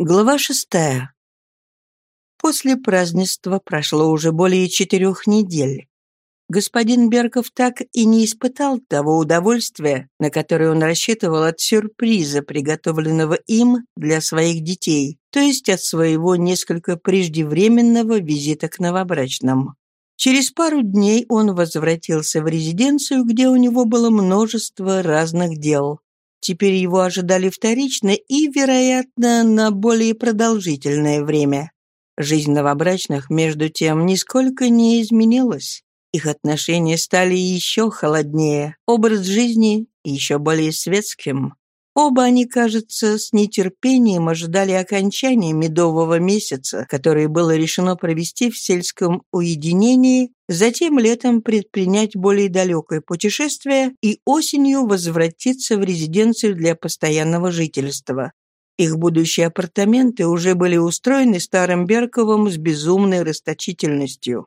Глава шестая. После празднества прошло уже более четырех недель. Господин Берков так и не испытал того удовольствия, на которое он рассчитывал от сюрприза, приготовленного им для своих детей, то есть от своего несколько преждевременного визита к новобрачным. Через пару дней он возвратился в резиденцию, где у него было множество разных дел. Теперь его ожидали вторично и, вероятно, на более продолжительное время. Жизнь новобрачных, между тем, нисколько не изменилась. Их отношения стали еще холоднее, образ жизни еще более светским. Оба они, кажется, с нетерпением ожидали окончания медового месяца, который было решено провести в сельском уединении, затем летом предпринять более далекое путешествие и осенью возвратиться в резиденцию для постоянного жительства. Их будущие апартаменты уже были устроены старым Берковым с безумной расточительностью.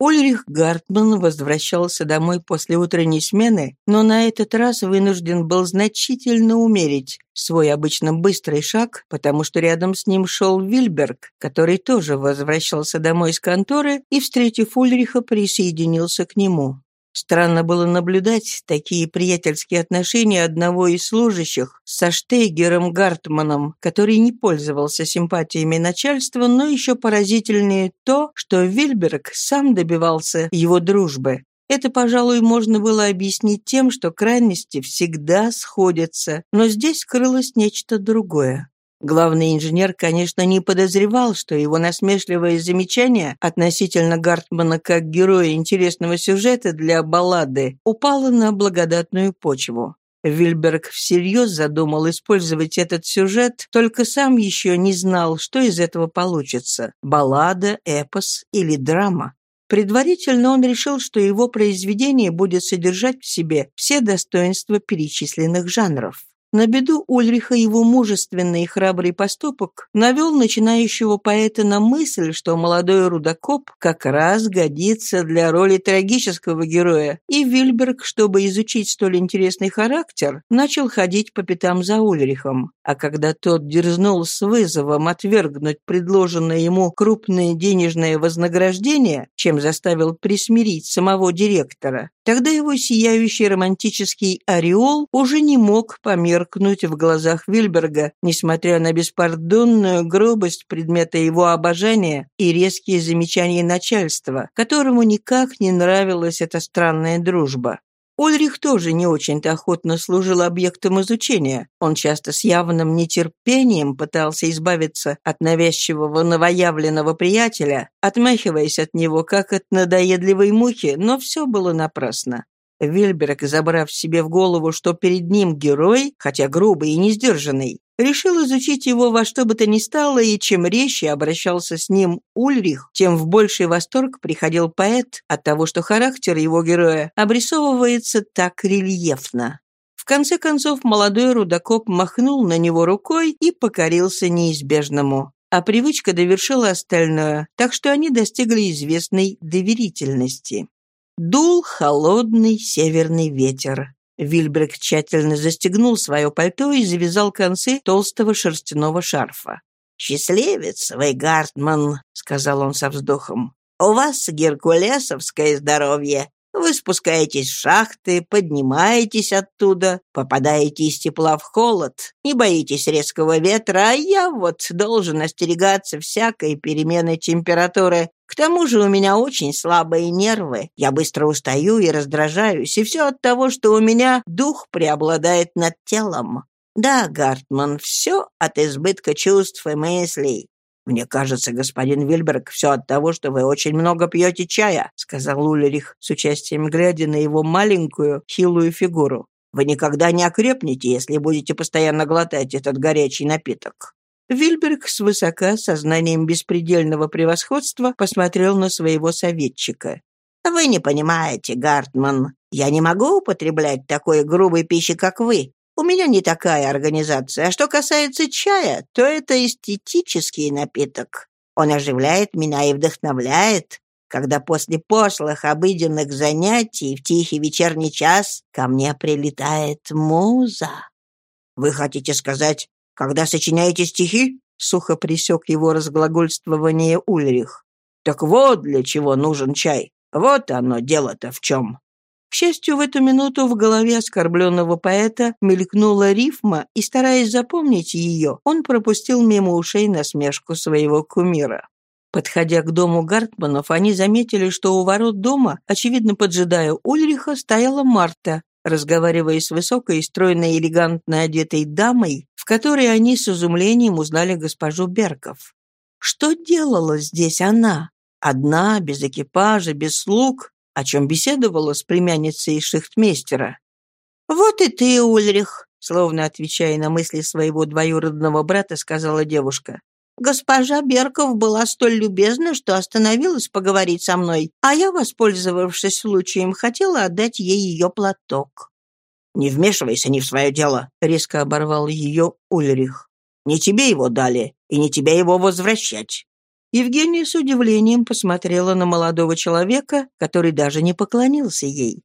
Ульрих Гартман возвращался домой после утренней смены, но на этот раз вынужден был значительно умерить свой обычно быстрый шаг, потому что рядом с ним шел Вильберг, который тоже возвращался домой из конторы и, встретив Ульриха, присоединился к нему. Странно было наблюдать такие приятельские отношения одного из служащих со Штейгером Гартманом, который не пользовался симпатиями начальства, но еще поразительнее то, что Вильберг сам добивался его дружбы. Это, пожалуй, можно было объяснить тем, что крайности всегда сходятся, но здесь крылось нечто другое. Главный инженер, конечно, не подозревал, что его насмешливое замечание относительно Гартмана как героя интересного сюжета для баллады упало на благодатную почву. Вильберг всерьез задумал использовать этот сюжет, только сам еще не знал, что из этого получится – баллада, эпос или драма. Предварительно он решил, что его произведение будет содержать в себе все достоинства перечисленных жанров. На беду Ульриха его мужественный и храбрый поступок навел начинающего поэта на мысль, что молодой рудокоп как раз годится для роли трагического героя, и Вильберг, чтобы изучить столь интересный характер, начал ходить по пятам за Ульрихом. А когда тот дерзнул с вызовом отвергнуть предложенное ему крупное денежное вознаграждение, чем заставил присмирить самого директора, тогда его сияющий романтический ореол уже не мог померкнуть в глазах Вильберга, несмотря на беспардонную грубость предмета его обожания и резкие замечания начальства, которому никак не нравилась эта странная дружба. Ульрих тоже не очень-то охотно служил объектом изучения. Он часто с явным нетерпением пытался избавиться от навязчивого новоявленного приятеля, отмахиваясь от него, как от надоедливой мухи, но все было напрасно. Вильберг, забрав себе в голову, что перед ним герой, хотя грубый и несдержанный, решил изучить его во что бы то ни стало, и чем резче обращался с ним Ульрих, тем в больший восторг приходил поэт от того, что характер его героя обрисовывается так рельефно. В конце концов, молодой рудокоп махнул на него рукой и покорился неизбежному. А привычка довершила остальное, так что они достигли известной доверительности. Дул холодный северный ветер. Вильбрек тщательно застегнул свое пальто и завязал концы толстого шерстяного шарфа. «Счастливец вы, Гартман», — сказал он со вздохом. «У вас геркулесовское здоровье. Вы спускаетесь в шахты, поднимаетесь оттуда, попадаете из тепла в холод, не боитесь резкого ветра, а я вот должен остерегаться всякой перемены температуры. К тому же у меня очень слабые нервы, я быстро устаю и раздражаюсь, и все от того, что у меня дух преобладает над телом. Да, Гартман, все от избытка чувств и мыслей. «Мне кажется, господин Вильберг, все от того, что вы очень много пьете чая», сказал Ульрих, с участием глядя на его маленькую, хилую фигуру. «Вы никогда не окрепнете, если будете постоянно глотать этот горячий напиток». Вильберг свысока, сознанием беспредельного превосходства, посмотрел на своего советчика. «Вы не понимаете, Гартман. Я не могу употреблять такой грубой пищи, как вы. У меня не такая организация. А что касается чая, то это эстетический напиток. Он оживляет меня и вдохновляет, когда после пошлых обыденных занятий в тихий вечерний час ко мне прилетает муза. Вы хотите сказать, когда сочиняете стихи? сухо присек его разглагольствование Ульрих. «Так вот для чего нужен чай. Вот оно дело-то в чем». К счастью, в эту минуту в голове оскорбленного поэта мелькнула рифма, и, стараясь запомнить ее, он пропустил мимо ушей насмешку своего кумира. Подходя к дому Гартманов, они заметили, что у ворот дома, очевидно поджидая Ульриха, стояла Марта, разговаривая с высокой, стройной, элегантно одетой дамой, в которой они с изумлением узнали госпожу Берков. Что делала здесь она? Одна, без экипажа, без слуг, о чем беседовала с племянницей шихтмейстера. «Вот и ты, Ульрих», словно отвечая на мысли своего двоюродного брата, сказала девушка. «Госпожа Берков была столь любезна, что остановилась поговорить со мной, а я, воспользовавшись случаем, хотела отдать ей ее платок». «Не вмешивайся не в свое дело», — резко оборвал ее Ульрих. «Не тебе его дали, и не тебе его возвращать. Евгения с удивлением посмотрела на молодого человека, который даже не поклонился ей.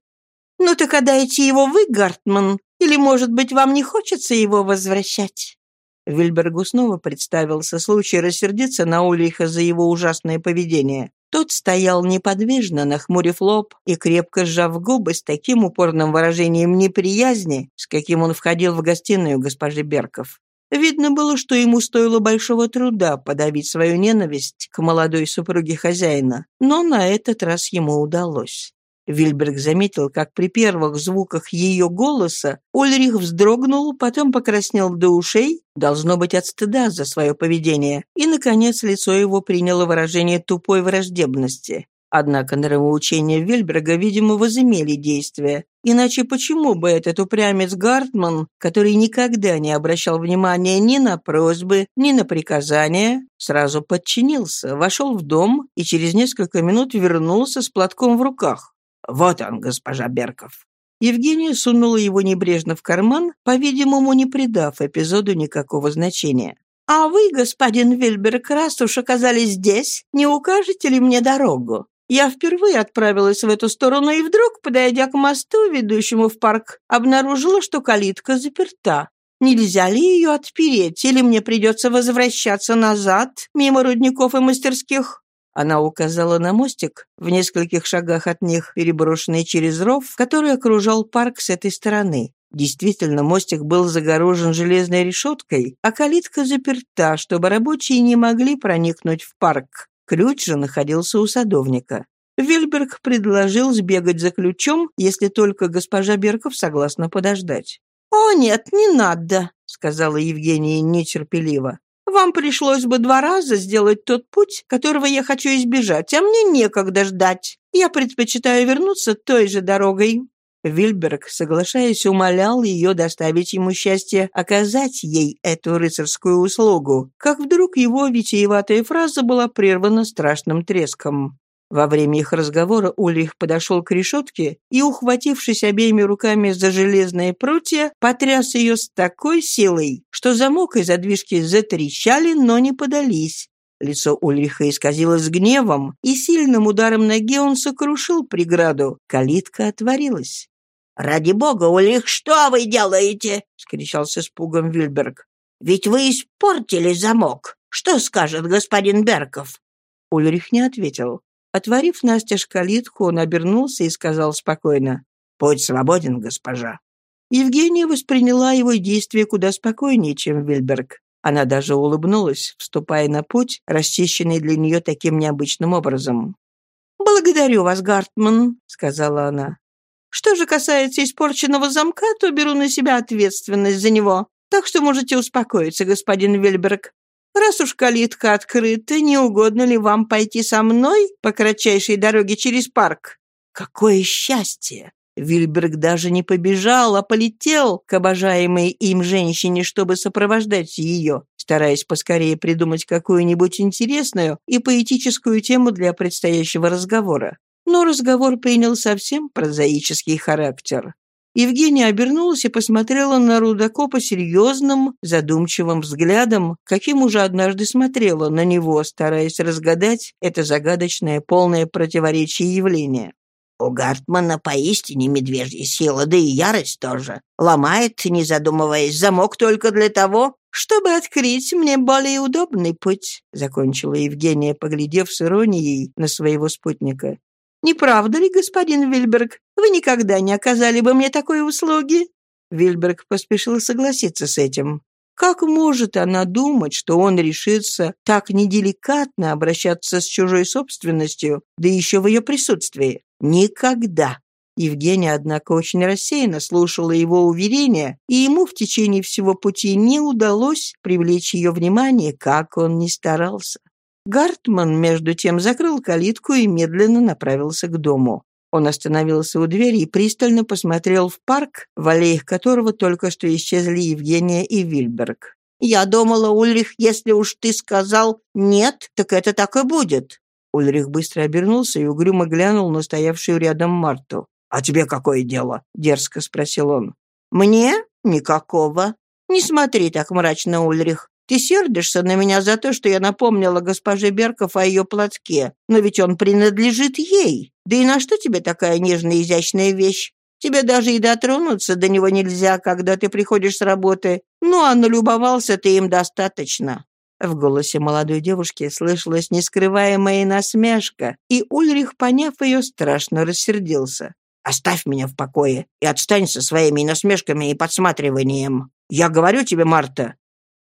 «Ну так отдайте его вы, Гартман, или, может быть, вам не хочется его возвращать?» Вильбергу снова представился случай рассердиться на Ульриха за его ужасное поведение. Тот стоял неподвижно, нахмурив лоб и крепко сжав губы с таким упорным выражением неприязни, с каким он входил в гостиную госпожи Берков. Видно было, что ему стоило большого труда подавить свою ненависть к молодой супруге хозяина, но на этот раз ему удалось. Вильберг заметил, как при первых звуках ее голоса Ульрих вздрогнул, потом покраснел до ушей, должно быть от стыда за свое поведение, и, наконец, лицо его приняло выражение тупой враждебности. Однако нравоучения Вильберга, видимо, возымели действие. Иначе почему бы этот упрямец Гартман, который никогда не обращал внимания ни на просьбы, ни на приказания, сразу подчинился, вошел в дом и через несколько минут вернулся с платком в руках? «Вот он, госпожа Берков». Евгения сунула его небрежно в карман, по-видимому, не придав эпизоду никакого значения. «А вы, господин Вильберг, раз уж оказались здесь, не укажете ли мне дорогу?» Я впервые отправилась в эту сторону и вдруг, подойдя к мосту, ведущему в парк, обнаружила, что калитка заперта. Нельзя ли ее отпереть, или мне придется возвращаться назад, мимо рудников и мастерских?» Она указала на мостик, в нескольких шагах от них, переброшенный через ров, который окружал парк с этой стороны. Действительно, мостик был загорожен железной решеткой, а калитка заперта, чтобы рабочие не могли проникнуть в парк. Ключ же находился у садовника. Вильберг предложил сбегать за ключом, если только госпожа Берков согласна подождать. «О, нет, не надо», — сказала Евгения нетерпеливо. «Вам пришлось бы два раза сделать тот путь, которого я хочу избежать, а мне некогда ждать. Я предпочитаю вернуться той же дорогой». Вильберг, соглашаясь, умолял ее доставить ему счастье оказать ей эту рыцарскую услугу, как вдруг его витиеватая фраза была прервана страшным треском. Во время их разговора Ульрих подошел к решетке и, ухватившись обеими руками за железные прутья, потряс ее с такой силой, что замок и задвижки затрещали, но не подались. Лицо Ульриха исказилось гневом, и сильным ударом ноги он сокрушил преграду. Калитка отворилась. «Ради бога, Ульрих, что вы делаете?» — скричал с испугом Вильберг. «Ведь вы испортили замок. Что скажет господин Берков?» Ульрих не ответил. Отворив настежь калитку, он обернулся и сказал спокойно. «Путь свободен, госпожа». Евгения восприняла его действия куда спокойнее, чем Вильберг. Она даже улыбнулась, вступая на путь, расчищенный для нее таким необычным образом. «Благодарю вас, Гартман», — сказала она. Что же касается испорченного замка, то беру на себя ответственность за него. Так что можете успокоиться, господин Вильберг. Раз уж калитка открыта, не угодно ли вам пойти со мной по кратчайшей дороге через парк? Какое счастье! Вильберг даже не побежал, а полетел к обожаемой им женщине, чтобы сопровождать ее, стараясь поскорее придумать какую-нибудь интересную и поэтическую тему для предстоящего разговора. Но разговор принял совсем прозаический характер. Евгения обернулась и посмотрела на Рудокопа серьезным, задумчивым взглядом, каким уже однажды смотрела на него, стараясь разгадать это загадочное, полное противоречие явления. «У Гартмана поистине медвежья сила, да и ярость тоже. Ломает, не задумываясь, замок только для того, чтобы открыть мне более удобный путь», — закончила Евгения, поглядев с иронией на своего спутника. «Не правда ли, господин Вильберг, вы никогда не оказали бы мне такой услуги?» Вильберг поспешил согласиться с этим. Как может она думать, что он решится так неделикатно обращаться с чужой собственностью, да еще в ее присутствии? Никогда. Евгения, однако, очень рассеянно слушала его уверения, и ему в течение всего пути не удалось привлечь ее внимание, как он ни старался. Гартман, между тем, закрыл калитку и медленно направился к дому. Он остановился у двери и пристально посмотрел в парк, в аллеях которого только что исчезли Евгения и Вильберг. «Я думала, Ульрих, если уж ты сказал «нет», так это так и будет». Ульрих быстро обернулся и угрюмо глянул на стоявшую рядом Марту. «А тебе какое дело?» — дерзко спросил он. «Мне? Никакого. Не смотри так мрачно, Ульрих. Ты сердишься на меня за то, что я напомнила госпоже Берков о ее платке, но ведь он принадлежит ей. Да и на что тебе такая нежная изящная вещь? Тебе даже и дотронуться до него нельзя, когда ты приходишь с работы. Ну, а налюбовался ты им достаточно». В голосе молодой девушки слышалась нескрываемая насмешка, и Ульрих, поняв ее, страшно рассердился. «Оставь меня в покое и отстань со своими насмешками и подсматриванием. Я говорю тебе, Марта,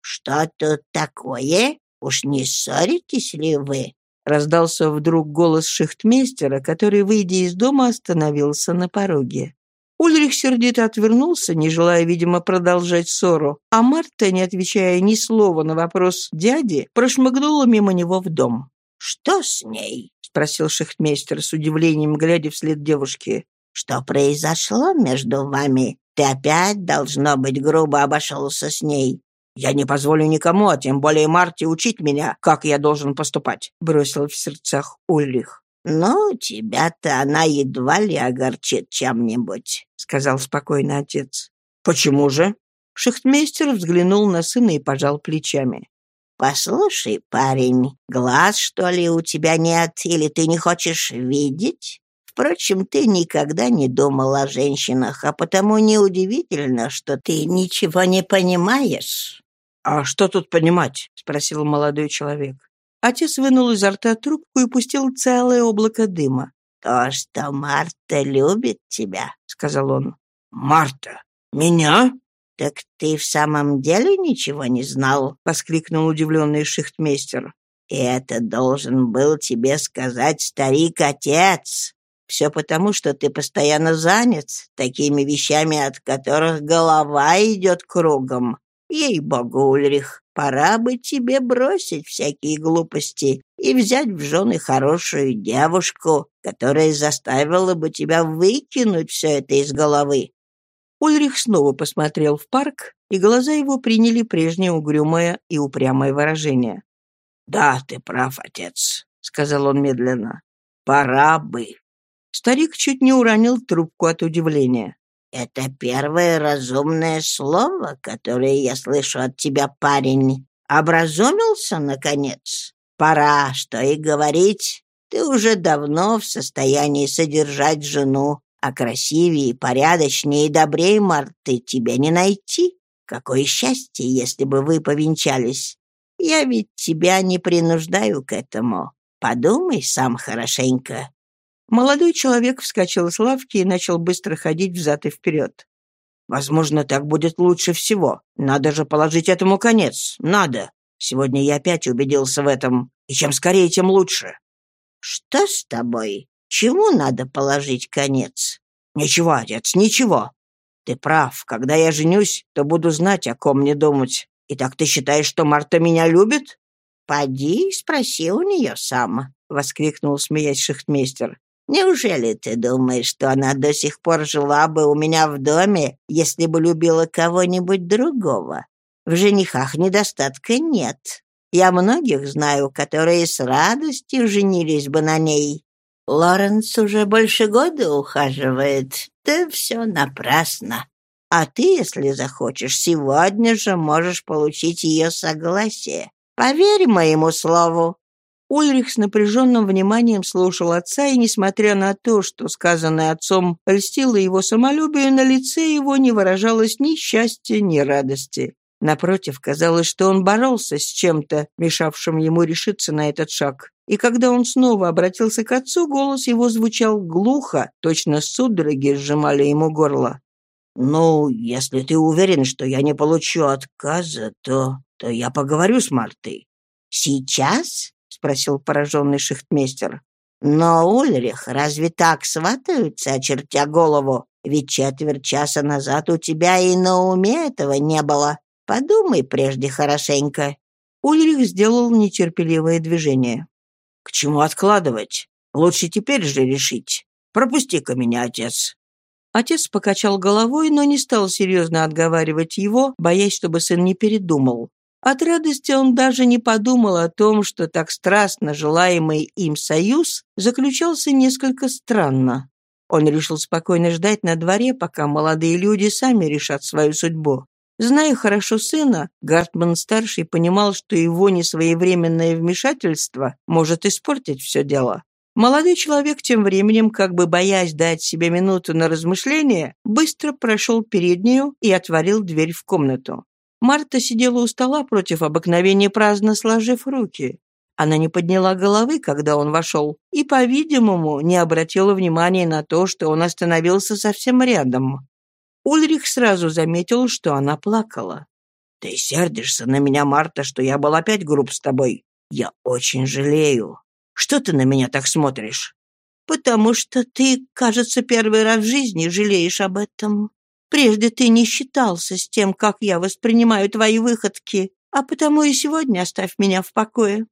«Что тут такое? Уж не ссоритесь ли вы?» Раздался вдруг голос шихтмейстера, который, выйдя из дома, остановился на пороге. Ульрих сердито отвернулся, не желая, видимо, продолжать ссору, а Марта, не отвечая ни слова на вопрос дяди, прошмыгнула мимо него в дом. «Что с ней?» — спросил шихтмейстер с удивлением, глядя вслед девушки. «Что произошло между вами? Ты опять, должно быть, грубо обошелся с ней. «Я не позволю никому, а тем более Марте, учить меня, как я должен поступать», — бросил в сердцах Ульрих. «Ну, тебя-то она едва ли огорчит чем-нибудь», — сказал спокойно отец. «Почему же?» Шахтмейстер взглянул на сына и пожал плечами. «Послушай, парень, глаз, что ли, у тебя нет, или ты не хочешь видеть? Впрочем, ты никогда не думал о женщинах, а потому неудивительно, что ты ничего не понимаешь. «А что тут понимать?» — спросил молодой человек. Отец вынул изо рта трубку и пустил целое облако дыма. «То, что Марта любит тебя», — сказал он. «Марта? Меня?» «Так ты в самом деле ничего не знал?» — воскликнул удивленный шихтмейстер. «И это должен был тебе сказать старик-отец. Все потому, что ты постоянно занят такими вещами, от которых голова идет кругом. Ей-богу, Ульрих, пора бы тебе бросить всякие глупости и взять в жены хорошую девушку, которая заставила бы тебя выкинуть все это из головы. Ульрих снова посмотрел в парк, и глаза его приняли прежнее угрюмое и упрямое выражение. «Да, ты прав, отец», — сказал он медленно. «Пора бы». Старик чуть не уронил трубку от удивления. «Это первое разумное слово, которое я слышу от тебя, парень. Образумился, наконец? Пора, что и говорить. Ты уже давно в состоянии содержать жену, а красивее, порядочнее и добрее Марты тебя не найти. Какое счастье, если бы вы повенчались. Я ведь тебя не принуждаю к этому. Подумай сам хорошенько. Молодой человек вскочил с лавки и начал быстро ходить взад и вперед. «Возможно, так будет лучше всего. Надо же положить этому конец. Надо. Сегодня я опять убедился в этом. И чем скорее, тем лучше». «Что с тобой? Чему надо положить конец?» «Ничего, отец, ничего. Ты прав. Когда я женюсь, то буду знать, о ком мне думать. Итак, ты считаешь, что Марта меня любит?» «Поди, спроси у нее сам», — воскликнул, смеясь шахтмейстер. Неужели ты думаешь, что она до сих пор жила бы у меня в доме, если бы любила кого-нибудь другого? В женихах недостатка нет. Я многих знаю, которые с радостью женились бы на ней. Лоренс уже больше года ухаживает. Да все напрасно. А ты, если захочешь, сегодня же можешь получить ее согласие. Поверь моему слову. Ульрих с напряженным вниманием слушал отца, и, несмотря на то, что сказанное отцом льстило его самолюбие, на лице его не выражалось ни счастья, ни радости. Напротив, казалось, что он боролся с чем-то, мешавшим ему решиться на этот шаг. И когда он снова обратился к отцу, голос его звучал глухо, точно судороги сжимали ему горло. «Ну, если ты уверен, что я не получу отказа, то, то я поговорю с Мартой». «Сейчас?» — спросил пораженный шихтмейстер. «Но, Ульрих, разве так сватаются, очертя голову? Ведь четверть часа назад у тебя и на уме этого не было. Подумай прежде хорошенько». Ульрих сделал нетерпеливое движение. «К чему откладывать? Лучше теперь же решить. Пропусти-ка меня, отец». Отец покачал головой, но не стал серьезно отговаривать его, боясь, чтобы сын не передумал. От радости он даже не подумал о том, что так страстно желаемый им союз заключался несколько странно. Он решил спокойно ждать на дворе, пока молодые люди сами решат свою судьбу. Зная хорошо сына, Гартман-старший понимал, что его несвоевременное вмешательство может испортить все дело. Молодой человек тем временем, как бы боясь дать себе минуту на размышление, быстро прошел переднюю и отворил дверь в комнату. Марта сидела у стола против обыкновения праздно сложив руки. Она не подняла головы, когда он вошел, и, по-видимому, не обратила внимания на то, что он остановился совсем рядом. Ульрих сразу заметил, что она плакала. «Ты сердишься на меня, Марта, что я был опять груб с тобой? Я очень жалею. Что ты на меня так смотришь?» «Потому что ты, кажется, первый раз в жизни жалеешь об этом. Прежде ты не считался с тем, как я воспринимаю твои выходки, а потому и сегодня оставь меня в покое».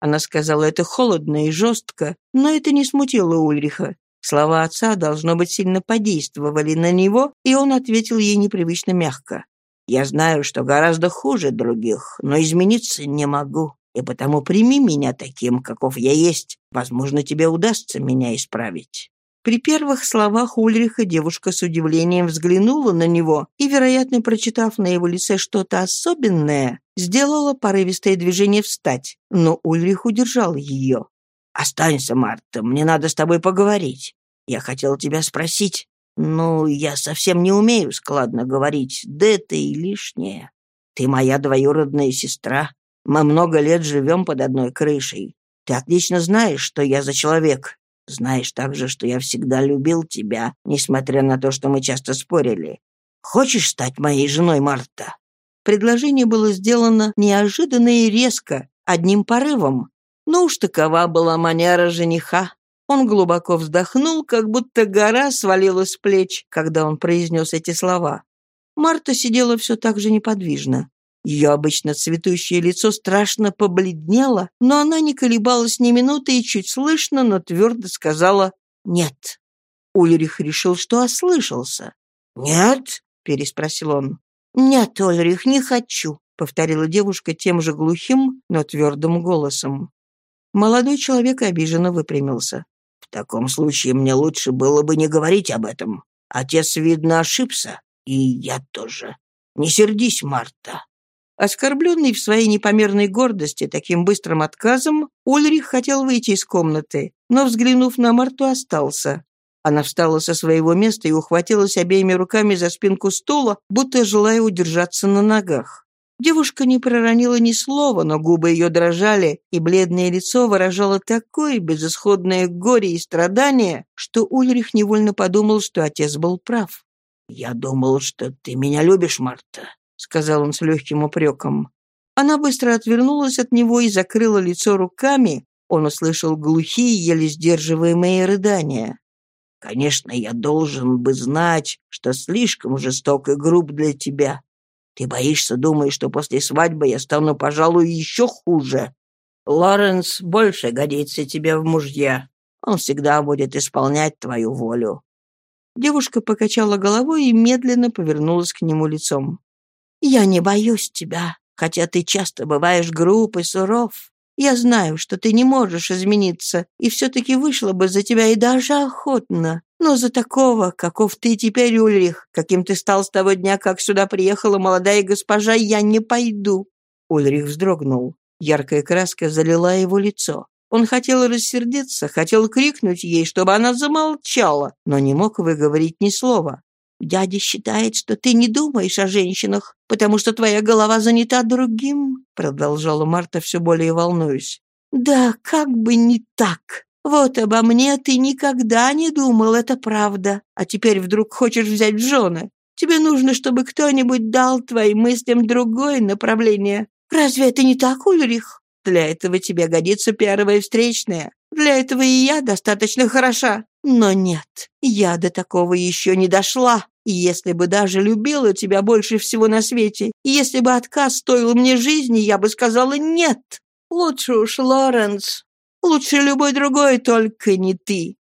Она сказала это холодно и жестко, но это не смутило Ульриха. Слова отца, должно быть, сильно подействовали на него, и он ответил ей непривычно мягко. «Я знаю, что гораздо хуже других, но измениться не могу, и потому прими меня таким, каков я есть. Возможно, тебе удастся меня исправить». При первых словах Ульриха девушка с удивлением взглянула на него и, вероятно, прочитав на его лице что-то особенное, сделала порывистое движение встать, но Ульрих удержал ее. «Останься, Марта, мне надо с тобой поговорить. Я хотел тебя спросить. Ну, я совсем не умею складно говорить, да это и лишнее. Ты моя двоюродная сестра. Мы много лет живем под одной крышей. Ты отлично знаешь, что я за человек, знаешь также, что я всегда любил тебя, несмотря на то, что мы часто спорили. Хочешь стать моей женой, Марта?» Предложение было сделано неожиданно и резко, одним порывом. Но уж такова была манера жениха. Он глубоко вздохнул, как будто гора свалилась с плеч, когда он произнес эти слова. Марта сидела все так же неподвижно. Ее обычно цветущее лицо страшно побледнело, но она не колебалась ни минуты и чуть слышно, но твердо сказала «нет». Ульрих решил, что ослышался. «Нет?» — переспросил он. «Нет, Ульрих, не хочу», — повторила девушка тем же глухим, но твердым голосом. Молодой человек обиженно выпрямился. «В таком случае мне лучше было бы не говорить об этом. Отец, видно, ошибся, и я тоже. Не сердись, Марта». Оскорбленный в своей непомерной гордости таким быстрым отказом, Ульрих хотел выйти из комнаты, но, взглянув на Марту, остался. Она встала со своего места и ухватилась обеими руками за спинку стула, будто желая удержаться на ногах. Девушка не проронила ни слова, но губы ее дрожали, и бледное лицо выражало такое безысходное горе и страдание, что Ульрих невольно подумал, что отец был прав. «Я думал, что ты меня любишь, Марта», сказал он с легким упреком. Она быстро отвернулась от него и закрыла лицо руками. Он услышал глухие, еле сдерживаемые рыдания. «Конечно, я должен бы знать, что слишком жесток и груб для тебя. Ты боишься, думаешь, что после свадьбы я стану, пожалуй, еще хуже. Лоренс больше годится тебе в мужья. Он всегда будет исполнять твою волю». Девушка покачала головой и медленно повернулась к нему лицом. Я не боюсь тебя, хотя ты часто бываешь груб и суров. Я знаю, что ты не можешь измениться, и все-таки вышла бы за тебя и даже охотно. Но за такого, каков ты теперь, Ульрих, каким ты стал с того дня, как сюда приехала молодая госпожа, я не пойду». Ульрих вздрогнул. Яркая краска залила его лицо. Он хотел рассердиться, хотел крикнуть ей, чтобы она замолчала, но не мог выговорить ни слова. Дядя считает, что ты не думаешь о женщинах, потому что твоя голова занята другим», — продолжала Марта, все более волнуюсь. «Да, как бы не так. Вот обо мне ты никогда не думал, это правда. А теперь вдруг хочешь взять жены. Тебе нужно, чтобы кто-нибудь дал твоим мыслям другое направление. Разве это не так, Ульрих? Для этого тебе годится первая встречная. Для этого и я достаточно хороша. Но нет, я до такого еще не дошла. И если бы даже любила тебя больше всего на свете, и если бы отказ стоил мне жизни, я бы сказала «нет». Лучше уж Лоренс. Лучше любой другой, только не ты.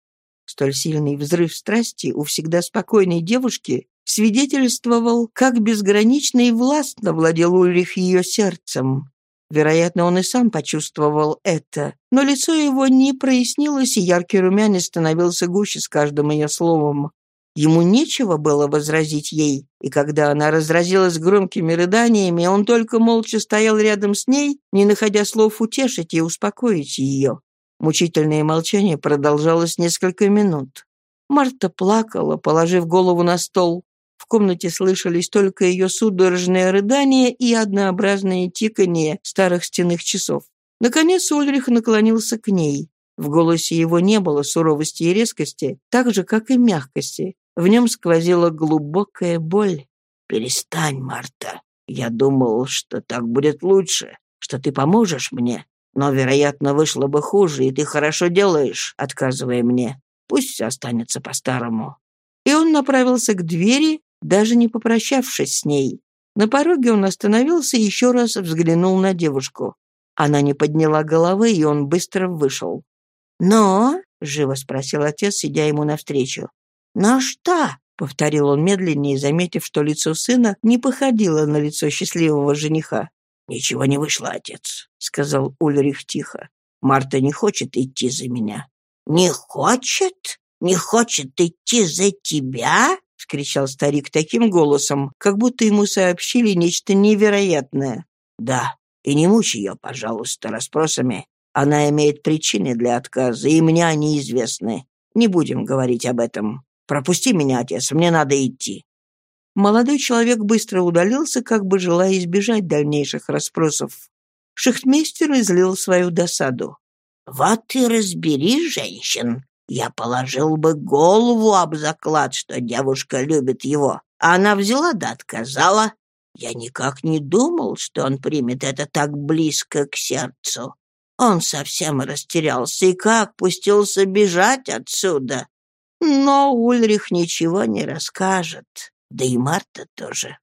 Столь сильный взрыв страсти у всегда спокойной девушки свидетельствовал, как безгранично и властно владел Ульрих ее сердцем. Вероятно, он и сам почувствовал это, но лицо его не прояснилось, и яркий румянец становился гуще с каждым ее словом. Ему нечего было возразить ей, и когда она разразилась громкими рыданиями, он только молча стоял рядом с ней, не находя слов утешить и успокоить ее. Мучительное молчание продолжалось несколько минут. Марта плакала, положив голову на стол. В комнате слышались только ее судорожное рыдание и однообразное тиканье старых стенных часов. Наконец Ульрих наклонился к ней. В голосе его не было суровости и резкости, так же, как и мягкости. В нем сквозила глубокая боль. «Перестань, Марта. Я думал, что так будет лучше, что ты поможешь мне. Но, вероятно, вышло бы хуже, и ты хорошо делаешь, отказывая мне. Пусть все останется по-старому». И он направился к двери, даже не попрощавшись с ней. На пороге он остановился и еще раз взглянул на девушку. Она не подняла головы, и он быстро вышел. «Но?» — живо спросил отец, сидя ему навстречу. «Но что?» — повторил он медленнее, заметив, что лицо сына не походило на лицо счастливого жениха. «Ничего не вышло, отец», — сказал Ульрих тихо. «Марта не хочет идти за меня». «Не хочет? Не хочет идти за тебя?» — вскричал старик таким голосом, как будто ему сообщили нечто невероятное. «Да, и не мучай ее, пожалуйста, расспросами. Она имеет причины для отказа, и мне они известны. Не будем говорить об этом. Пропусти меня, отец, мне надо идти». Молодой человек быстро удалился, как бы желая избежать дальнейших расспросов. Шахтмейстер излил свою досаду. «Вот и разбери женщин. Я положил бы голову об заклад, что девушка любит его. А она взяла да отказала. Я никак не думал, что он примет это так близко к сердцу. Он совсем растерялся и как пустился бежать отсюда. Но Ульрих ничего не расскажет, да и Марта тоже.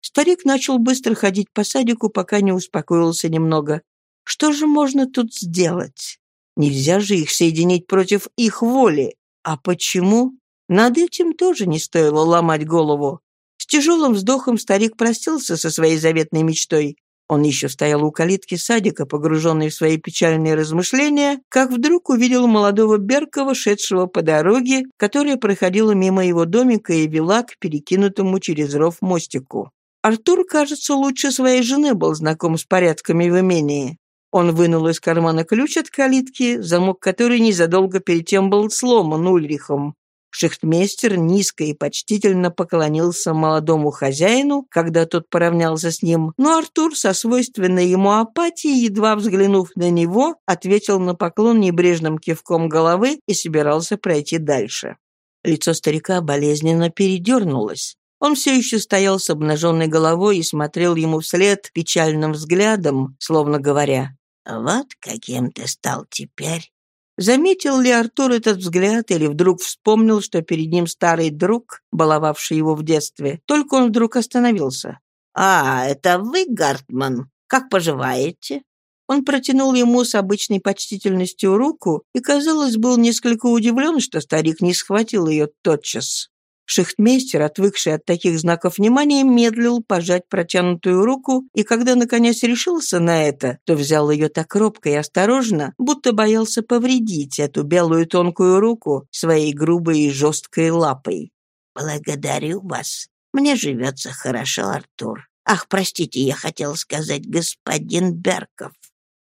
Старик начал быстро ходить по садику, пока не успокоился немного. Что же можно тут сделать? Нельзя же их соединить против их воли. А почему? Над этим тоже не стоило ломать голову. С тяжелым вздохом старик простился со своей заветной мечтой. Он еще стоял у калитки садика, погруженный в свои печальные размышления, как вдруг увидел молодого Беркова, шедшего по дороге, которая проходила мимо его домика и вела к перекинутому через ров мостику. Артур, кажется, лучше своей жены был знаком с порядками в имении. Он вынул из кармана ключ от калитки, замок которой незадолго перед тем был сломан Ульрихом. Шехтмейстер низко и почтительно поклонился молодому хозяину, когда тот поравнялся с ним, но Артур со свойственной ему апатией, едва взглянув на него, ответил на поклон небрежным кивком головы и собирался пройти дальше. Лицо старика болезненно передернулось. Он все еще стоял с обнаженной головой и смотрел ему вслед печальным взглядом, словно говоря, «Вот каким ты стал теперь, Заметил ли Артур этот взгляд или вдруг вспомнил, что перед ним старый друг, баловавший его в детстве? Только он вдруг остановился. «А, это вы, Гартман? Как поживаете?» Он протянул ему с обычной почтительностью руку и, казалось, был несколько удивлен, что старик не схватил ее тотчас. Шехтмейстер, отвыкший от таких знаков внимания, медлил пожать протянутую руку, и когда, наконец, решился на это, то взял ее так робко и осторожно, будто боялся повредить эту белую тонкую руку своей грубой и жесткой лапой. «Благодарю вас. Мне живется хорошо, Артур. Ах, простите, я хотел сказать господин Берков.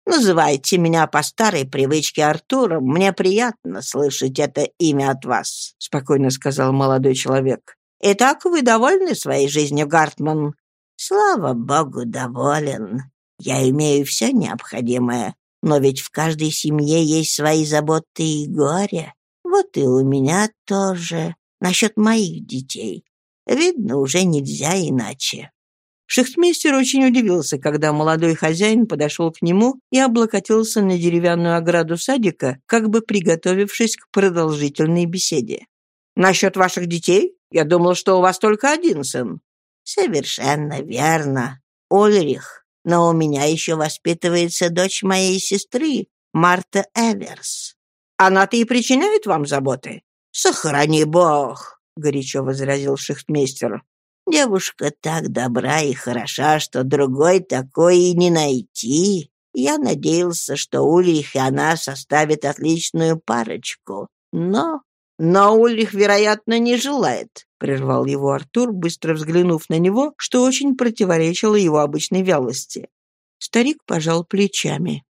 Называйте меня по старой привычке Артуром. Мне приятно слышать это имя от вас», — спокойно сказал молодой человек. Итак, вы довольны своей жизнью, Гартман?» «Слава богу, доволен. Я имею все необходимое. Но ведь в каждой семье есть свои заботы и горе. Вот и у меня тоже. Насчет моих детей. Видно, уже нельзя иначе». Шехтмейстер очень удивился, когда молодой хозяин подошел к нему и облокотился на деревянную ограду садика, как бы приготовившись к продолжительной беседе. «Насчет ваших детей? Я думал, что у вас только один сын». «Совершенно верно. Ульрих. Но у меня еще воспитывается дочь моей сестры, Марта Эверс». «Она-то и причиняет вам заботы?» «Сохрани бог», — горячо возразил шехтмейстер. Девушка так добра и хороша, что другой такой и не найти. Я надеялся, что Ульрих и она составят отличную парочку. Но... Но Ульрих, вероятно, не желает, — прервал его Артур, быстро взглянув на него, что очень противоречило его обычной вялости. Старик пожал плечами.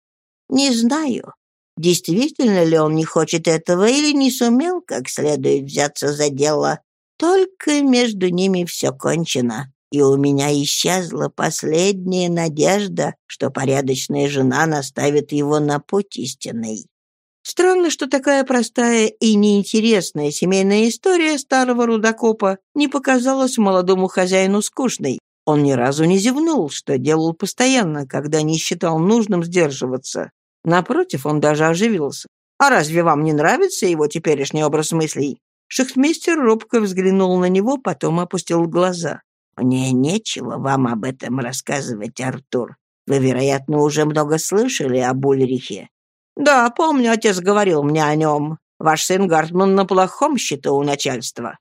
«Не знаю, действительно ли он не хочет этого или не сумел как следует взяться за дело. Только между ними все кончено, и у меня исчезла последняя надежда, что порядочная жена наставит его на путь истинный. Странно, что такая простая и неинтересная семейная история старого рудокопа не показалась молодому хозяину скучной. Он ни разу не зевнул, что делал постоянно, когда не считал нужным сдерживаться. Напротив, он даже оживился. «А разве вам не нравится его теперешний образ мыслей?» Шахтмейстер робко взглянул на него, потом опустил глаза. «Мне нечего вам об этом рассказывать, Артур. Вы, вероятно, уже много слышали об Ульрихе». «Да, помню, отец говорил мне о нем. Ваш сын Гартман на плохом счету у начальства».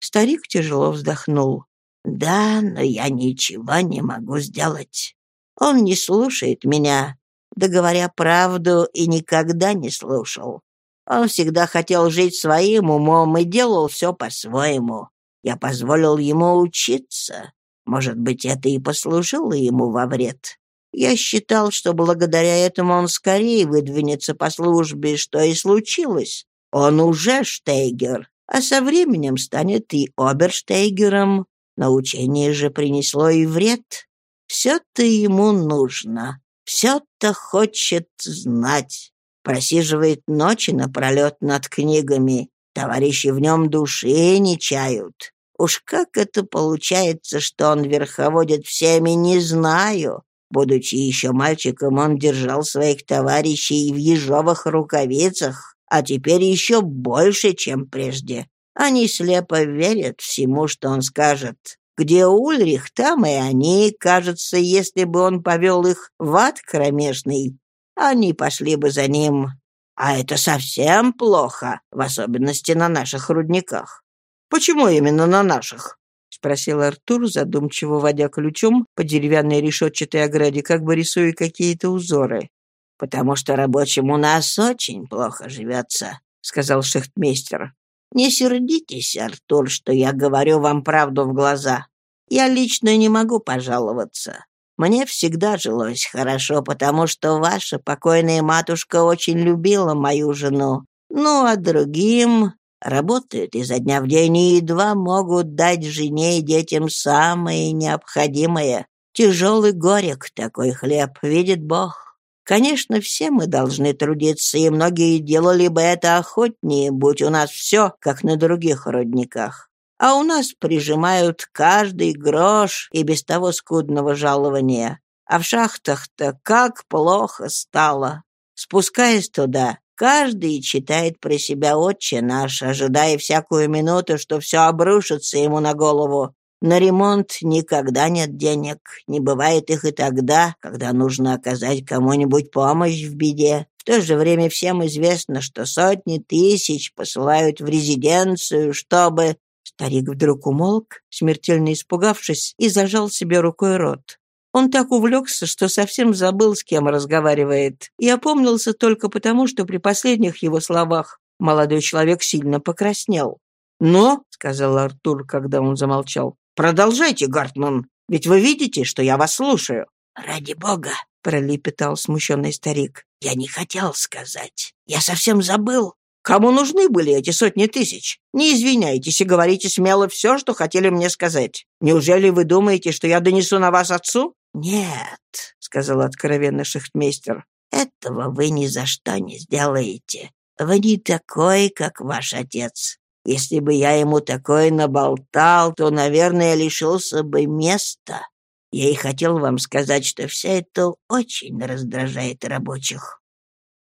Старик тяжело вздохнул. «Да, но я ничего не могу сделать. Он не слушает меня, да говоря правду, и никогда не слушал. Он всегда хотел жить своим умом и делал все по-своему. Я позволил ему учиться. Может быть, это и послужило ему во вред. Я считал, что благодаря этому он скорее выдвинется по службе, что и случилось. Он уже штейгер, а со временем станет и оберштейгером. Научение же принесло и вред. Все-то ему нужно, все-то хочет знать просиживает ночи напролет над книгами. Товарищи в нем души не чают. Уж как это получается, что он верховодит всеми, не знаю. Будучи еще мальчиком, он держал своих товарищей в ежовых рукавицах, а теперь еще больше, чем прежде. Они слепо верят всему, что он скажет. Где Ульрих, там и они. Кажется, если бы он повел их в ад кромешный, они пошли бы за ним. А это совсем плохо, в особенности на наших рудниках. Почему именно на наших? — спросил Артур, задумчиво водя ключом по деревянной решетчатой ограде, как бы рисуя какие-то узоры. «Потому что рабочим у нас очень плохо живется», — сказал шехтмейстер. «Не сердитесь, Артур, что я говорю вам правду в глаза. Я лично не могу пожаловаться. Мне всегда жилось хорошо, потому что ваша покойная матушка очень любила мою жену. Ну, а другим работают изо дня в день и едва могут дать жене и детям самое необходимое. Тяжелый горек такой хлеб, видит Бог. Конечно, все мы должны трудиться, и многие делали бы это охотнее, будь у нас все, как на других родниках а у нас прижимают каждый грош и без того скудного жалования. А в шахтах-то как плохо стало. Спускаясь туда, каждый читает про себя «Отче наш», ожидая всякую минуту, что все обрушится ему на голову. На ремонт никогда нет денег, не бывает их и тогда, когда нужно оказать кому-нибудь помощь в беде. В то же время всем известно, что сотни тысяч посылают в резиденцию, чтобы Старик вдруг умолк, смертельно испугавшись, и зажал себе рукой рот. Он так увлекся, что совсем забыл, с кем разговаривает, и опомнился только потому, что при последних его словах молодой человек сильно покраснел. «Но», — сказал Артур, когда он замолчал, — «продолжайте, Гартман, ведь вы видите, что я вас слушаю». «Ради бога», — пролепетал смущенный старик, — «я не хотел сказать. Я совсем забыл. Кому нужны были эти сотни тысяч? Не извиняйтесь и говорите смело все, что хотели мне сказать. Неужели вы думаете, что я донесу на вас отцу?» «Нет», — сказал откровенно шахтмейстер, — «этого вы ни за что не сделаете. Вы не такой, как ваш отец. Если бы я ему такое наболтал, то, наверное, лишился бы места. Я и хотел вам сказать, что все это очень раздражает рабочих.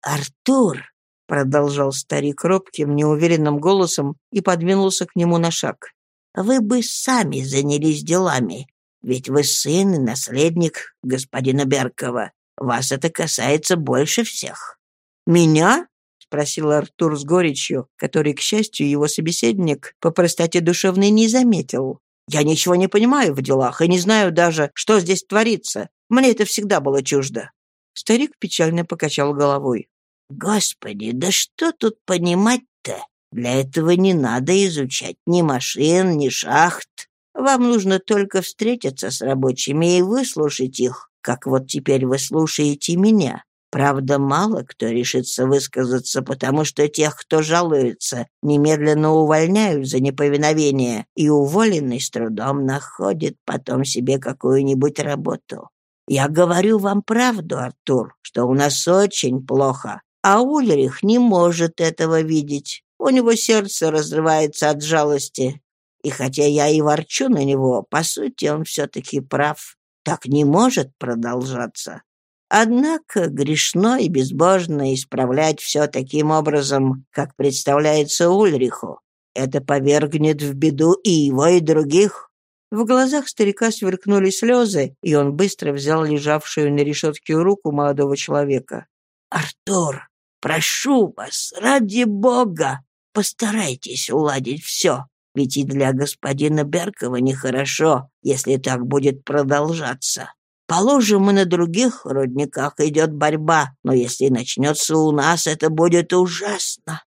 «Артур!» — продолжал старик робким, неуверенным голосом и подвинулся к нему на шаг. «Вы бы сами занялись делами, ведь вы сын и наследник господина Беркова. Вас это касается больше всех». «Меня?» спросил Артур с горечью, который, к счастью, его собеседник по простоте душевной не заметил. «Я ничего не понимаю в делах и не знаю даже, что здесь творится. Мне это всегда было чуждо». Старик печально покачал головой. «Господи, да что тут понимать-то? Для этого не надо изучать ни машин, ни шахт. Вам нужно только встретиться с рабочими и выслушать их, как вот теперь вы слушаете меня. Правда, мало кто решится высказаться, потому что тех, кто жалуется, немедленно увольняют за неповиновение, и уволенный с трудом находит потом себе какую-нибудь работу. Я говорю вам правду, Артур, что у нас очень плохо, а Ульрих не может этого видеть. У него сердце разрывается от жалости. И хотя я и ворчу на него, по сути, он все-таки прав. Так не может продолжаться. Однако грешно и безбожно исправлять все таким образом, как представляется Ульриху. Это повергнет в беду и его, и других. В глазах старика сверкнули слезы, и он быстро взял лежавшую на решетке руку молодого человека. «Артур, прошу вас, ради бога, постарайтесь уладить все, ведь и для господина Беркова нехорошо, если так будет продолжаться. Положим, и на других родниках идет борьба, но если начнется у нас, это будет ужасно».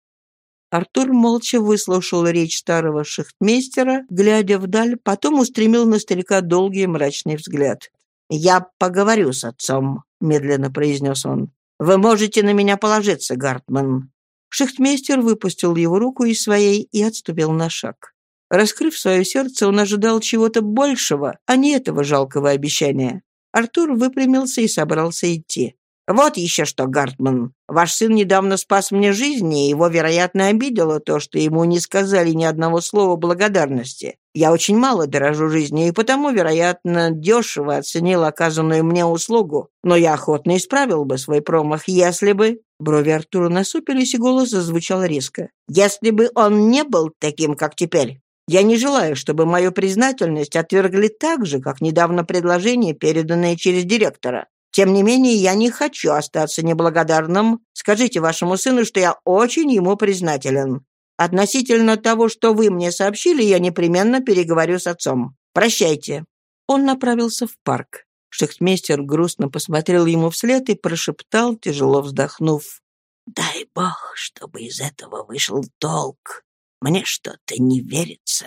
Артур молча выслушал речь старого шахтмейстера, глядя вдаль, потом устремил на старика долгий мрачный взгляд. «Я поговорю с отцом», — медленно произнес он. «Вы можете на меня положиться, Гартман». Шахтмейстер выпустил его руку из своей и отступил на шаг. Раскрыв свое сердце, он ожидал чего-то большего, а не этого жалкого обещания. Артур выпрямился и собрался идти. «Вот еще что, Гартман. Ваш сын недавно спас мне жизнь, и его, вероятно, обидело то, что ему не сказали ни одного слова благодарности. Я очень мало дорожу жизнью, и потому, вероятно, дешево оценил оказанную мне услугу. Но я охотно исправил бы свой промах, если бы...» Брови Артура насупились, и голос зазвучал резко. «Если бы он не был таким, как теперь. Я не желаю, чтобы мою признательность отвергли так же, как недавно предложение, переданное через директора. Тем не менее, я не хочу остаться неблагодарным. Скажите вашему сыну, что я очень ему признателен. Относительно того, что вы мне сообщили, я непременно переговорю с отцом. Прощайте». Он направился в парк. Шахтмейстер грустно посмотрел ему вслед и прошептал, тяжело вздохнув. «Дай бог, чтобы из этого вышел толк. Мне что-то не верится».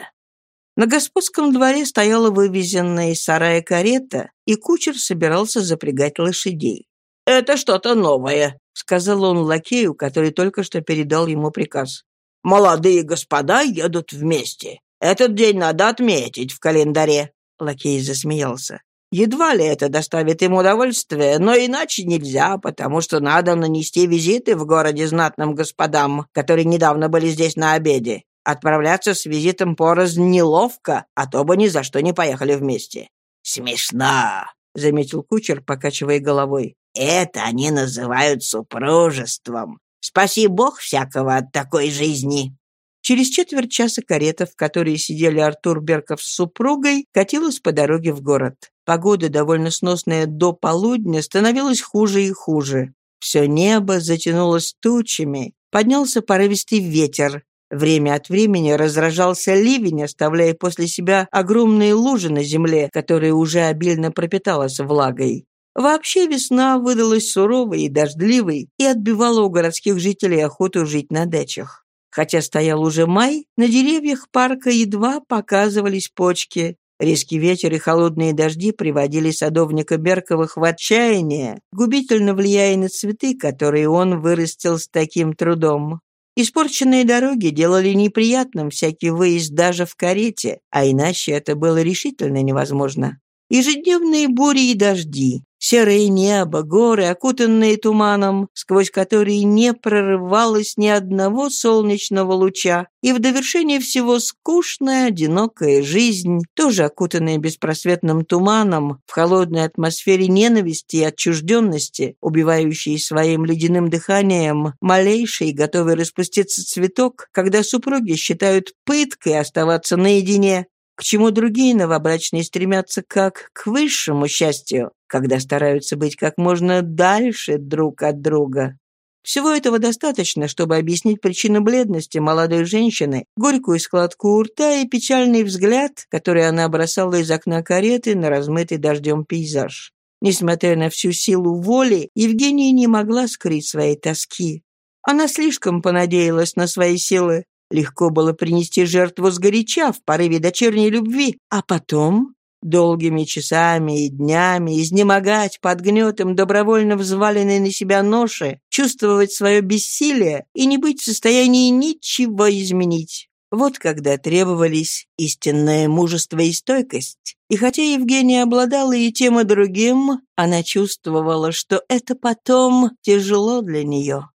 На господском дворе стояла вывезенная из сарая карета, и кучер собирался запрягать лошадей. «Это что-то новое», — сказал он лакею, который только что передал ему приказ. «Молодые господа едут вместе. Этот день надо отметить в календаре». Лакей засмеялся. Едва ли это доставит им удовольствие, но иначе нельзя, потому что надо нанести визиты в городе знатным господам, которые недавно были здесь на обеде. Отправляться с визитом порознь неловко, а то бы ни за что не поехали вместе». «Смешно», — заметил кучер, покачивая головой. «Это они называют супружеством. Спаси бог всякого от такой жизни». Через четверть часа карета, в которой сидели Артур Берков с супругой, катилась по дороге в город. Погода, довольно сносная до полудня, становилась хуже и хуже. Все небо затянулось тучами, поднялся порывистый ветер. Время от времени разражался ливень, оставляя после себя огромные лужи на земле, которая уже обильно пропиталась влагой. Вообще весна выдалась суровой и дождливой и отбивала у городских жителей охоту жить на дачах. Хотя стоял уже май, на деревьях парка едва показывались почки, Резкий ветер и холодные дожди приводили садовника Берковых в отчаяние, губительно влияя на цветы, которые он вырастил с таким трудом. Испорченные дороги делали неприятным всякий выезд даже в карете, а иначе это было решительно невозможно. Ежедневные бури и дожди, серое небо, горы, окутанные туманом, сквозь которые не прорывалось ни одного солнечного луча, и в довершение всего скучная, одинокая жизнь, тоже окутанная беспросветным туманом, в холодной атмосфере ненависти и отчужденности, убивающей своим ледяным дыханием малейший, готовый распуститься цветок, когда супруги считают пыткой оставаться наедине, к чему другие новобрачные стремятся как к высшему счастью, когда стараются быть как можно дальше друг от друга. Всего этого достаточно, чтобы объяснить причину бледности молодой женщины, горькую складку у рта и печальный взгляд, который она бросала из окна кареты на размытый дождем пейзаж. Несмотря на всю силу воли, Евгения не могла скрыть своей тоски. Она слишком понадеялась на свои силы, Легко было принести жертву сгоряча в порыве дочерней любви, а потом долгими часами и днями изнемогать под гнетом добровольно взваленной на себя ноши, чувствовать свое бессилие и не быть в состоянии ничего изменить. Вот когда требовались истинное мужество и стойкость. И хотя Евгения обладала и тем, и другим, она чувствовала, что это потом тяжело для нее.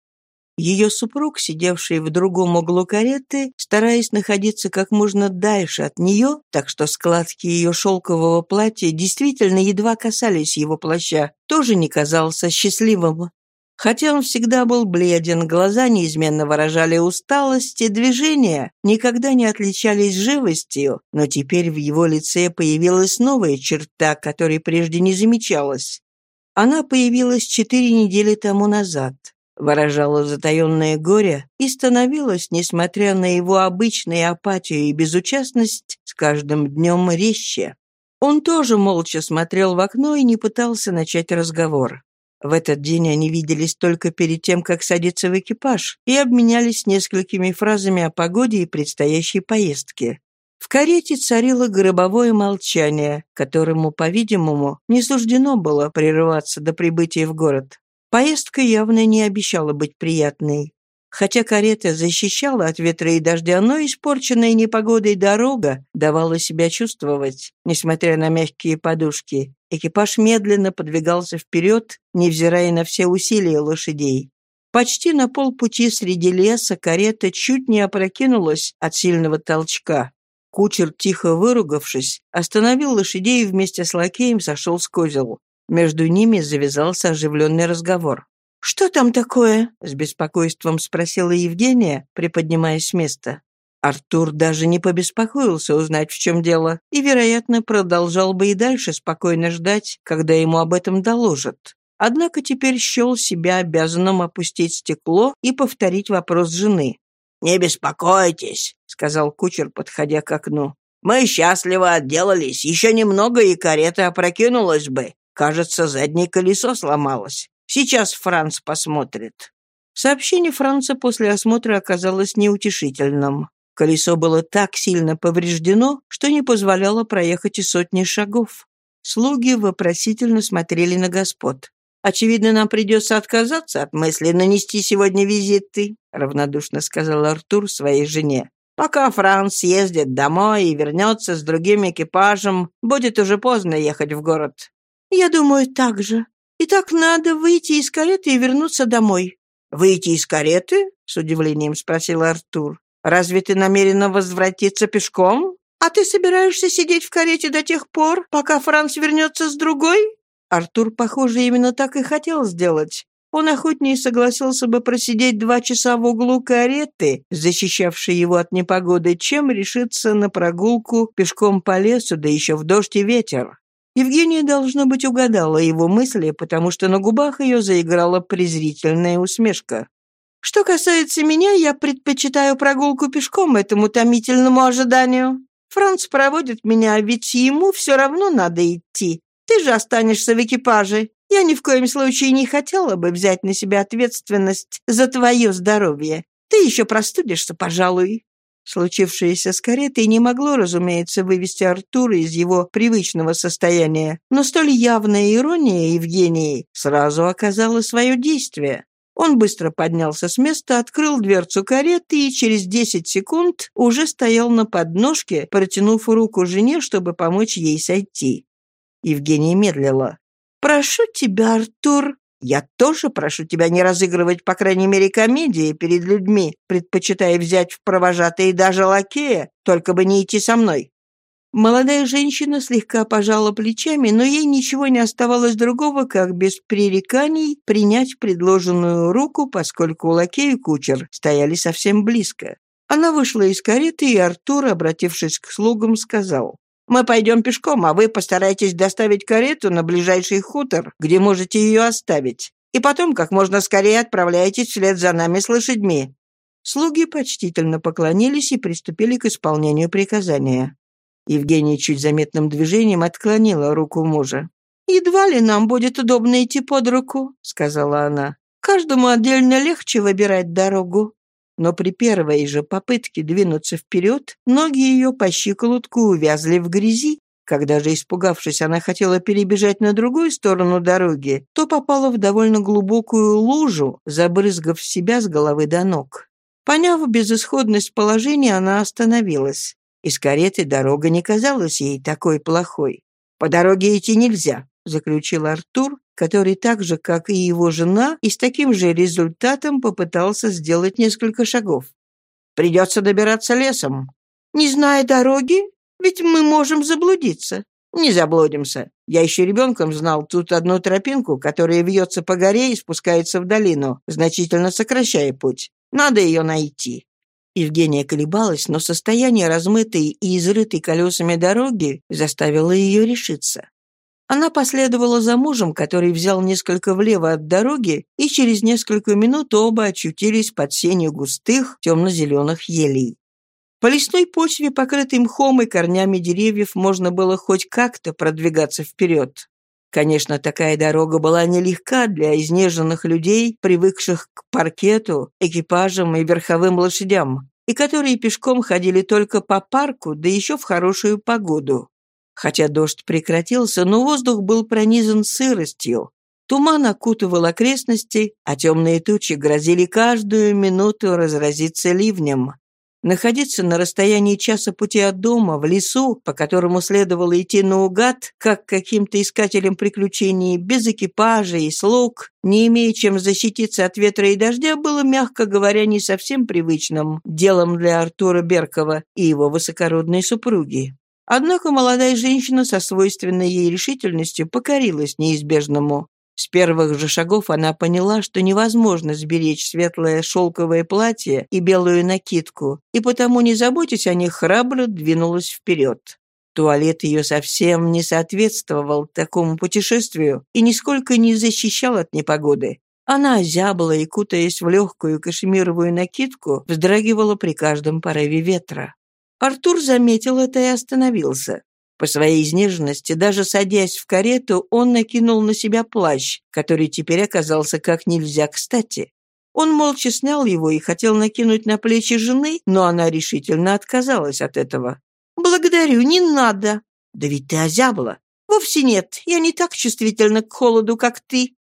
Ее супруг, сидевший в другом углу кареты, стараясь находиться как можно дальше от нее, так что складки ее шелкового платья действительно едва касались его плаща, тоже не казался счастливым. Хотя он всегда был бледен, глаза неизменно выражали усталость, и движения никогда не отличались живостью, но теперь в его лице появилась новая черта, которой прежде не замечалась. Она появилась четыре недели тому назад выражала затаенное горе и становилась, несмотря на его обычную апатию и безучастность, с каждым днем резче. Он тоже молча смотрел в окно и не пытался начать разговор. В этот день они виделись только перед тем, как садиться в экипаж, и обменялись несколькими фразами о погоде и предстоящей поездке. В карете царило гробовое молчание, которому, по-видимому, не суждено было прерываться до прибытия в город. Поездка явно не обещала быть приятной. Хотя карета защищала от ветра и дождя, но испорченная непогодой дорога давала себя чувствовать, несмотря на мягкие подушки. Экипаж медленно подвигался вперед, невзирая на все усилия лошадей. Почти на полпути среди леса карета чуть не опрокинулась от сильного толчка. Кучер, тихо выругавшись, остановил лошадей и вместе с лакеем сошел с козел. Между ними завязался оживленный разговор. «Что там такое?» — с беспокойством спросила Евгения, приподнимаясь с места. Артур даже не побеспокоился узнать, в чем дело, и, вероятно, продолжал бы и дальше спокойно ждать, когда ему об этом доложат. Однако теперь счел себя обязанным опустить стекло и повторить вопрос жены. «Не беспокойтесь», — сказал кучер, подходя к окну. «Мы счастливо отделались. Еще немного, и карета опрокинулась бы. Кажется, заднее колесо сломалось. Сейчас Франц посмотрит». Сообщение Франца после осмотра оказалось неутешительным. Колесо было так сильно повреждено, что не позволяло проехать и сотни шагов. Слуги вопросительно смотрели на господ. «Очевидно, нам придется отказаться от мысли нанести сегодня визиты», равнодушно сказал Артур своей жене. «Пока Франц съездит домой и вернется с другим экипажем, будет уже поздно ехать в город. «Я думаю, так же. И так надо выйти из кареты и вернуться домой». «Выйти из кареты?» — с удивлением спросил Артур. «Разве ты намерена возвратиться пешком? А ты собираешься сидеть в карете до тех пор, пока Франц вернется с другой?» Артур, похоже, именно так и хотел сделать. Он охотнее согласился бы просидеть два часа в углу кареты, защищавшей его от непогоды, чем решиться на прогулку пешком по лесу, да еще в дождь и ветер. Евгения, должно быть, угадала его мысли, потому что на губах ее заиграла презрительная усмешка. «Что касается меня, я предпочитаю прогулку пешком этому томительному ожиданию. Франц проводит меня, ведь ему все равно надо идти. Ты же останешься в экипаже. Я ни в коем случае не хотела бы взять на себя ответственность за твое здоровье. Ты еще простудишься, пожалуй». Случившееся с каретой не могло, разумеется, вывести Артура из его привычного состояния, но столь явная ирония Евгении сразу оказала свое действие. Он быстро поднялся с места, открыл дверцу кареты и через десять секунд уже стоял на подножке, протянув руку жене, чтобы помочь ей сойти. Евгения медлила. «Прошу тебя, Артур». «Я тоже прошу тебя не разыгрывать, по крайней мере, комедии перед людьми, предпочитая взять в провожатые даже лакея, только бы не идти со мной. Молодая женщина слегка пожала плечами, но ей ничего не оставалось другого, как без пререканий принять предложенную руку, поскольку лакей и кучер стояли совсем близко. Она вышла из кареты, и Артур, обратившись к слугам, сказал, «Мы пойдем пешком, а вы постарайтесь доставить карету на ближайший хутор, где можете ее оставить, и потом как можно скорее отправляйтесь вслед за нами с лошадьми». Слуги почтительно поклонились и приступили к исполнению приказания. Евгения чуть заметным движением отклонила руку мужа. «Едва ли нам будет удобно идти под руку», — сказала она. «Каждому отдельно легче выбирать дорогу». Но при первой же попытке двинуться вперед, ноги ее по щиколотку увязли в грязи. Когда же, испугавшись, она хотела перебежать на другую сторону дороги, то попала в довольно глубокую лужу, забрызгав себя с головы до ног. Поняв безысходность положения, она остановилась. Из кареты дорога не казалась ей такой плохой. «По дороге идти нельзя», — заключил Артур, который так же, как и его жена, и с таким же результатом попытался сделать несколько шагов. «Придется добираться лесом». «Не зная дороги? Ведь мы можем заблудиться». «Не заблудимся. Я еще ребенком знал тут одну тропинку, которая вьется по горе и спускается в долину, значительно сокращая путь. Надо ее найти». Евгения колебалась, но состояние размытой и изрытой колесами дороги заставило ее решиться. Она последовала за мужем, который взял несколько влево от дороги, и через несколько минут оба очутились под сенью густых темно-зеленых елей. По лесной почве, покрытой мхом и корнями деревьев, можно было хоть как-то продвигаться вперед. Конечно, такая дорога была нелегка для изнеженных людей, привыкших к паркету, экипажам и верховым лошадям, и которые пешком ходили только по парку, да еще в хорошую погоду. Хотя дождь прекратился, но воздух был пронизан сыростью. Туман окутывал окрестности, а темные тучи грозили каждую минуту разразиться ливнем. Находиться на расстоянии часа пути от дома, в лесу, по которому следовало идти наугад, как каким-то искателем приключений, без экипажа и слуг, не имея чем защититься от ветра и дождя, было, мягко говоря, не совсем привычным делом для Артура Беркова и его высокородной супруги. Однако молодая женщина со свойственной ей решительностью покорилась неизбежному. С первых же шагов она поняла, что невозможно сберечь светлое шелковое платье и белую накидку, и потому, не заботясь о них, храбро двинулась вперед. Туалет ее совсем не соответствовал такому путешествию и нисколько не защищал от непогоды. Она озябла и, кутаясь в легкую кашемировую накидку, вздрагивала при каждом порыве ветра. Артур заметил это и остановился. По своей изнеженности, даже садясь в карету, он накинул на себя плащ, который теперь оказался как нельзя кстати. Он молча снял его и хотел накинуть на плечи жены, но она решительно отказалась от этого. «Благодарю, не надо». «Да ведь ты озябла». «Вовсе нет, я не так чувствительна к холоду, как ты».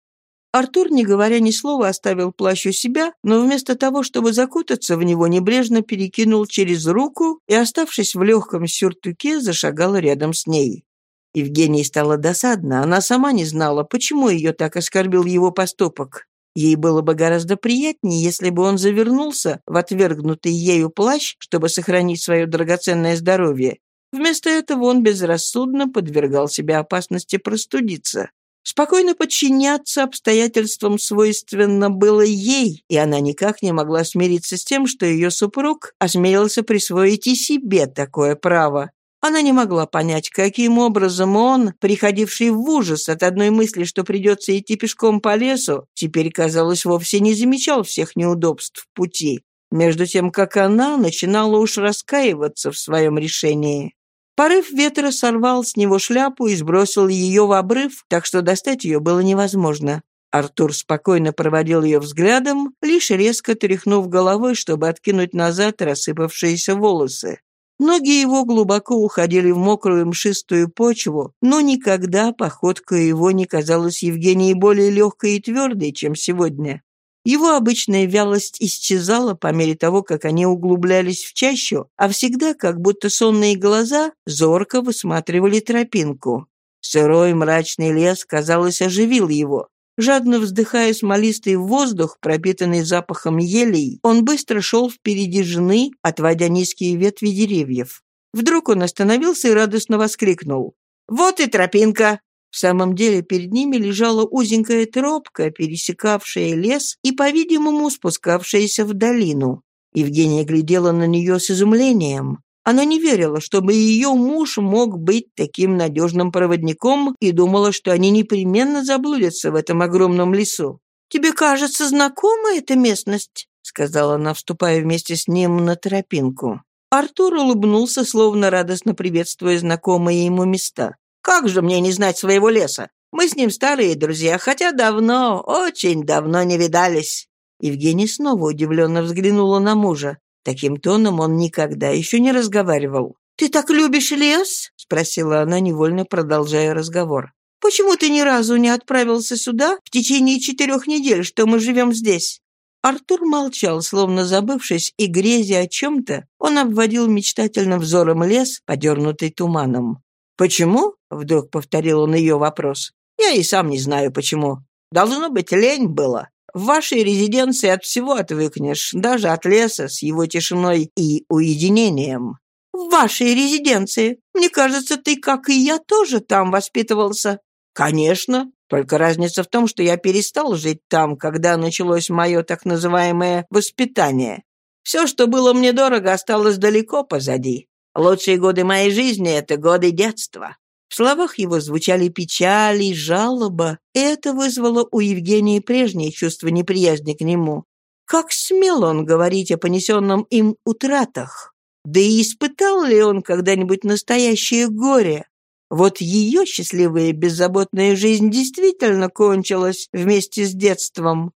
Артур, не говоря ни слова, оставил плащ у себя, но вместо того, чтобы закутаться в него, небрежно перекинул через руку и, оставшись в легком сюртуке, зашагал рядом с ней. Евгении стало досадно, она сама не знала, почему ее так оскорбил его поступок. Ей было бы гораздо приятнее, если бы он завернулся в отвергнутый ею плащ, чтобы сохранить свое драгоценное здоровье. Вместо этого он безрассудно подвергал себя опасности простудиться. Спокойно подчиняться обстоятельствам свойственно было ей, и она никак не могла смириться с тем, что ее супруг осмелился присвоить и себе такое право. Она не могла понять, каким образом он, приходивший в ужас от одной мысли, что придется идти пешком по лесу, теперь, казалось, вовсе не замечал всех неудобств пути, между тем, как она начинала уж раскаиваться в своем решении. Порыв ветра сорвал с него шляпу и сбросил ее в обрыв, так что достать ее было невозможно. Артур спокойно проводил ее взглядом, лишь резко тряхнув головой, чтобы откинуть назад рассыпавшиеся волосы. Ноги его глубоко уходили в мокрую мшистую почву, но никогда походка его не казалась Евгении более легкой и твердой, чем сегодня. Его обычная вялость исчезала по мере того, как они углублялись в чащу, а всегда, как будто сонные глаза, зорко высматривали тропинку. Сырой мрачный лес, казалось, оживил его. Жадно вздыхая смолистый воздух, пропитанный запахом елей, он быстро шел впереди жены, отводя низкие ветви деревьев. Вдруг он остановился и радостно воскликнул. «Вот и тропинка! В самом деле перед ними лежала узенькая тропка, пересекавшая лес и, по-видимому, спускавшаяся в долину. Евгения глядела на нее с изумлением. Она не верила, чтобы ее муж мог быть таким надежным проводником и думала, что они непременно заблудятся в этом огромном лесу. «Тебе кажется знакома эта местность?» — сказала она, вступая вместе с ним на тропинку. Артур улыбнулся, словно радостно приветствуя знакомые ему места. Как же мне не знать своего леса? Мы с ним старые друзья, хотя давно, очень давно не видались». Евгения снова удивленно взглянула на мужа. Таким тоном он никогда еще не разговаривал. «Ты так любишь лес?» — спросила она, невольно продолжая разговор. «Почему ты ни разу не отправился сюда в течение четырех недель, что мы живем здесь?» Артур молчал, словно забывшись, и, грезя о чем-то, он обводил мечтательным взором лес, подернутый туманом. «Почему?» — вдруг повторил он ее вопрос. «Я и сам не знаю, почему. Должно быть, лень было. В вашей резиденции от всего отвыкнешь, даже от леса с его тишиной и уединением». «В вашей резиденции? Мне кажется, ты, как и я, тоже там воспитывался». «Конечно. Только разница в том, что я перестал жить там, когда началось мое так называемое воспитание. Все, что было мне дорого, осталось далеко позади. Лучшие годы моей жизни — это годы детства». В словах его звучали печаль и жалоба, и это вызвало у Евгении прежнее чувство неприязни к нему. Как смел он говорить о понесенном им утратах? Да и испытал ли он когда-нибудь настоящее горе? Вот ее счастливая беззаботная жизнь действительно кончилась вместе с детством.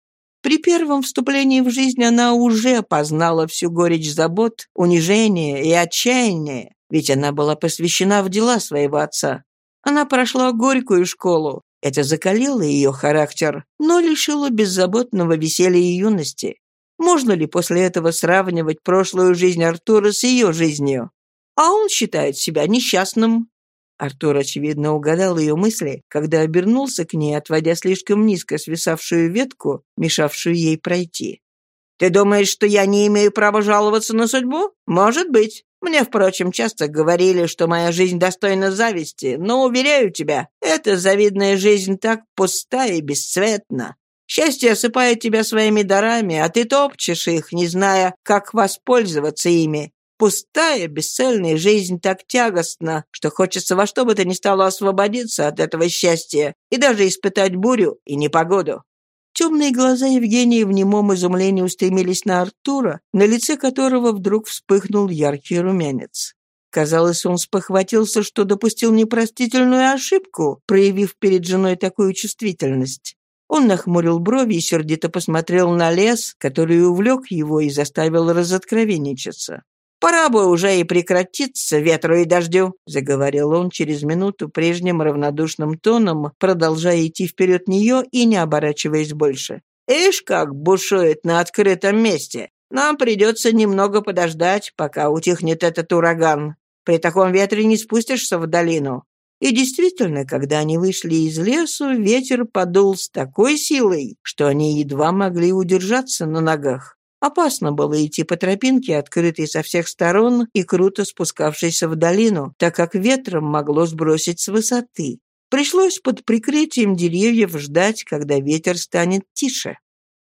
При первом вступлении в жизнь она уже познала всю горечь забот, унижения и отчаяния, ведь она была посвящена в дела своего отца. Она прошла горькую школу, это закалило ее характер, но лишило беззаботного веселья и юности. Можно ли после этого сравнивать прошлую жизнь Артура с ее жизнью? А он считает себя несчастным, Артур, очевидно, угадал ее мысли, когда обернулся к ней, отводя слишком низко свисавшую ветку, мешавшую ей пройти. «Ты думаешь, что я не имею права жаловаться на судьбу? Может быть. Мне, впрочем, часто говорили, что моя жизнь достойна зависти, но, уверяю тебя, эта завидная жизнь так пуста и бесцветна. Счастье осыпает тебя своими дарами, а ты топчешь их, не зная, как воспользоваться ими. Пустая, бесцельная жизнь так тягостна, что хочется во что бы то ни стало освободиться от этого счастья и даже испытать бурю и непогоду. Темные глаза Евгении в немом изумлении устремились на Артура, на лице которого вдруг вспыхнул яркий румянец. Казалось, он спохватился, что допустил непростительную ошибку, проявив перед женой такую чувствительность. Он нахмурил брови и сердито посмотрел на лес, который увлек его и заставил разоткровенничаться. «Пора бы уже и прекратиться ветру и дождю», — заговорил он через минуту прежним равнодушным тоном, продолжая идти вперед нее и не оборачиваясь больше. «Ишь, как бушует на открытом месте! Нам придется немного подождать, пока утихнет этот ураган. При таком ветре не спустишься в долину». И действительно, когда они вышли из лесу, ветер подул с такой силой, что они едва могли удержаться на ногах. Опасно было идти по тропинке, открытой со всех сторон и круто спускавшейся в долину, так как ветром могло сбросить с высоты. Пришлось под прикрытием деревьев ждать, когда ветер станет тише.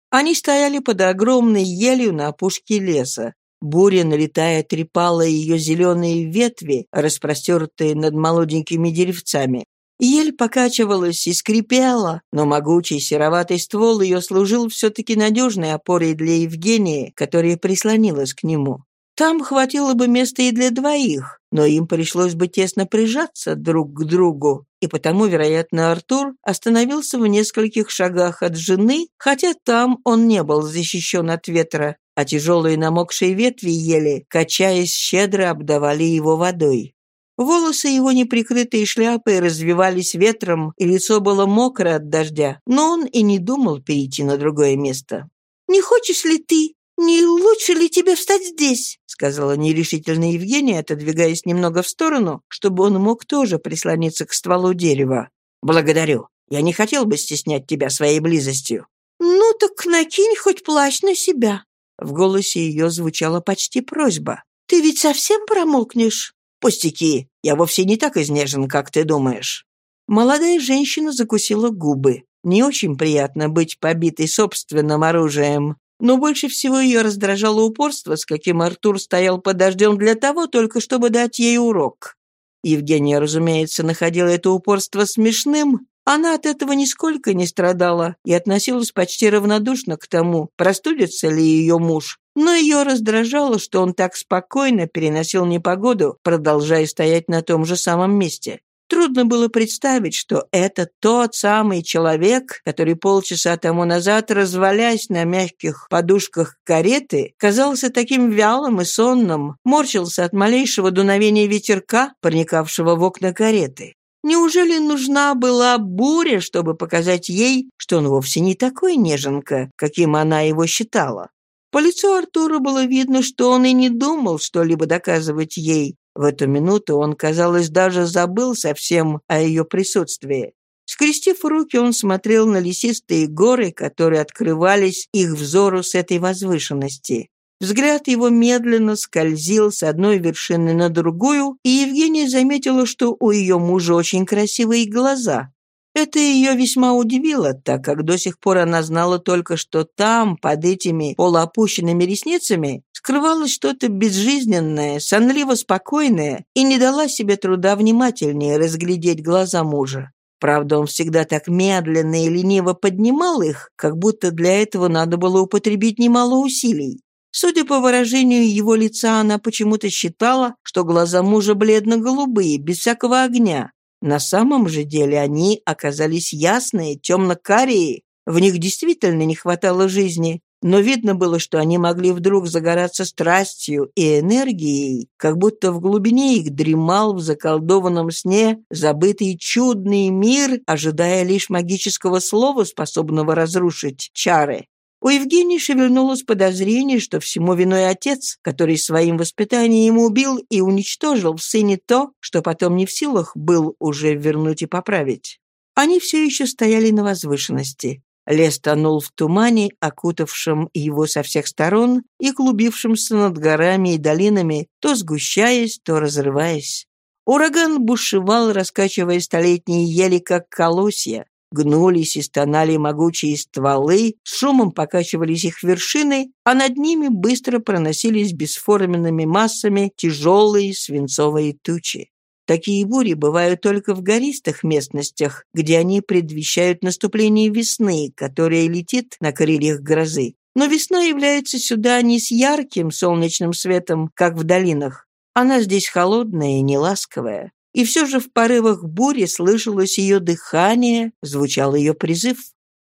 Они стояли под огромной елью на опушке леса. Буря, налетая, трепала ее зеленые ветви, распростертые над молоденькими деревцами. Ель покачивалась и скрипела, но могучий сероватый ствол ее служил все-таки надежной опорой для Евгении, которая прислонилась к нему. Там хватило бы места и для двоих, но им пришлось бы тесно прижаться друг к другу, и потому, вероятно, Артур остановился в нескольких шагах от жены, хотя там он не был защищен от ветра, а тяжелые намокшие ветви ели, качаясь, щедро обдавали его водой. Волосы его неприкрытые шляпой развивались ветром, и лицо было мокро от дождя, но он и не думал перейти на другое место. Не хочешь ли ты? Не лучше ли тебе встать здесь?» сказала нерешительно Евгения, отодвигаясь немного в сторону, чтобы он мог тоже прислониться к стволу дерева. «Благодарю. Я не хотел бы стеснять тебя своей близостью». «Ну так накинь хоть плащ на себя». В голосе ее звучала почти просьба. «Ты ведь совсем промокнешь?» «Пустяки. Я вовсе не так изнежен, как ты думаешь». Молодая женщина закусила губы. Не очень приятно быть побитой собственным оружием. Но больше всего ее раздражало упорство, с каким Артур стоял под дождем для того, только чтобы дать ей урок. Евгения, разумеется, находила это упорство смешным. Она от этого нисколько не страдала и относилась почти равнодушно к тому, простудится ли ее муж. Но ее раздражало, что он так спокойно переносил непогоду, продолжая стоять на том же самом месте. Трудно было представить, что это тот самый человек, который полчаса тому назад, развалясь на мягких подушках кареты, казался таким вялым и сонным, морщился от малейшего дуновения ветерка, проникавшего в окна кареты. Неужели нужна была буря, чтобы показать ей, что он вовсе не такой неженка, каким она его считала? По лицу Артура было видно, что он и не думал что-либо доказывать ей, в эту минуту он, казалось, даже забыл совсем о ее присутствии. Скрестив руки, он смотрел на лесистые горы, которые открывались их взору с этой возвышенности. Взгляд его медленно скользил с одной вершины на другую, и Евгения заметила, что у ее мужа очень красивые глаза. Это ее весьма удивило, так как до сих пор она знала только, что там, под этими полуопущенными ресницами, скрывалось что-то безжизненное, сонливо спокойное, и не дала себе труда внимательнее разглядеть глаза мужа. Правда, он всегда так медленно и лениво поднимал их, как будто для этого надо было употребить немало усилий. Судя по выражению его лица, она почему-то считала, что глаза мужа бледно-голубые, без всякого огня, на самом же деле они оказались ясные, темно-карие. В них действительно не хватало жизни, но видно было, что они могли вдруг загораться страстью и энергией, как будто в глубине их дремал в заколдованном сне забытый чудный мир, ожидая лишь магического слова, способного разрушить чары. У Евгении шевельнулось подозрение, что всему виной отец, который своим воспитанием убил и уничтожил в сыне то, что потом не в силах был уже вернуть и поправить. Они все еще стояли на возвышенности. Лес тонул в тумане, окутавшем его со всех сторон и клубившемся над горами и долинами, то сгущаясь, то разрываясь. Ураган бушевал, раскачивая столетние ели, как колосья. Гнулись и стонали могучие стволы, шумом покачивались их вершины, а над ними быстро проносились бесформенными массами тяжелые свинцовые тучи. Такие бури бывают только в гористых местностях, где они предвещают наступление весны, которая летит на крыльях грозы. Но весна является сюда не с ярким солнечным светом, как в долинах. Она здесь холодная и неласковая. И все же в порывах бури слышалось ее дыхание, звучал ее призыв.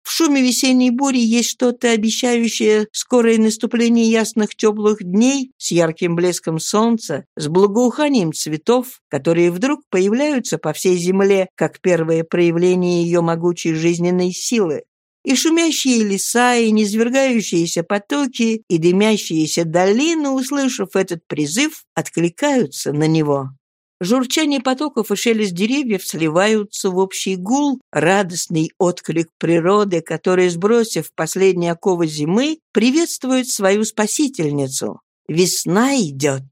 В шуме весенней бури есть что-то обещающее скорое наступление ясных теплых дней с ярким блеском солнца, с благоуханием цветов, которые вдруг появляются по всей земле, как первое проявление ее могучей жизненной силы. И шумящие леса, и низвергающиеся потоки, и дымящиеся долины, услышав этот призыв, откликаются на него. Журчание потоков и шелест деревьев сливаются в общий гул, радостный отклик природы, которая, сбросив последние оковы зимы, приветствует свою спасительницу. Весна идет.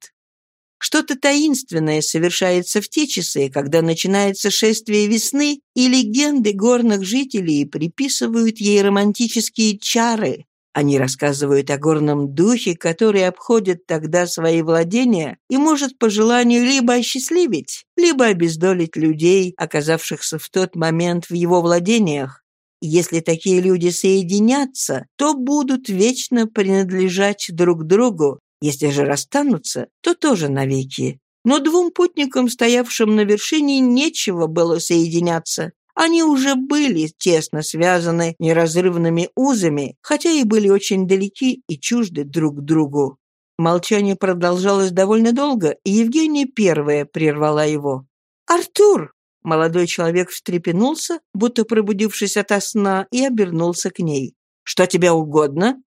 Что-то таинственное совершается в те часы, когда начинается шествие весны, и легенды горных жителей приписывают ей романтические чары, они рассказывают о горном духе, который обходит тогда свои владения и может по желанию либо осчастливить, либо обездолить людей, оказавшихся в тот момент в его владениях. Если такие люди соединятся, то будут вечно принадлежать друг другу. Если же расстанутся, то тоже навеки. Но двум путникам, стоявшим на вершине, нечего было соединяться. Они уже были тесно связаны неразрывными узами, хотя и были очень далеки и чужды друг другу. Молчание продолжалось довольно долго, и Евгения первая прервала его. «Артур!» Молодой человек встрепенулся, будто пробудившись ото сна, и обернулся к ней. «Что тебе угодно?»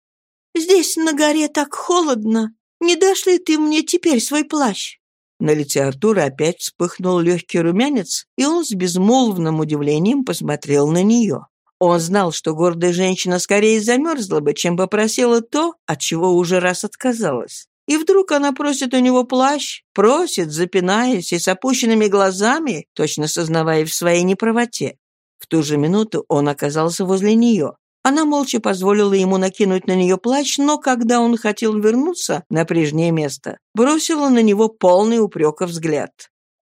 Здесь на горе так холодно. Не дашь ли ты мне теперь свой плащ?» На лице Артура опять вспыхнул легкий румянец, и он с безмолвным удивлением посмотрел на нее. Он знал, что гордая женщина скорее замерзла бы, чем попросила то, от чего уже раз отказалась. И вдруг она просит у него плащ, просит, запинаясь и с опущенными глазами, точно сознавая в своей неправоте. В ту же минуту он оказался возле нее. Она молча позволила ему накинуть на нее плащ, но когда он хотел вернуться на прежнее место, бросила на него полный упрека взгляд.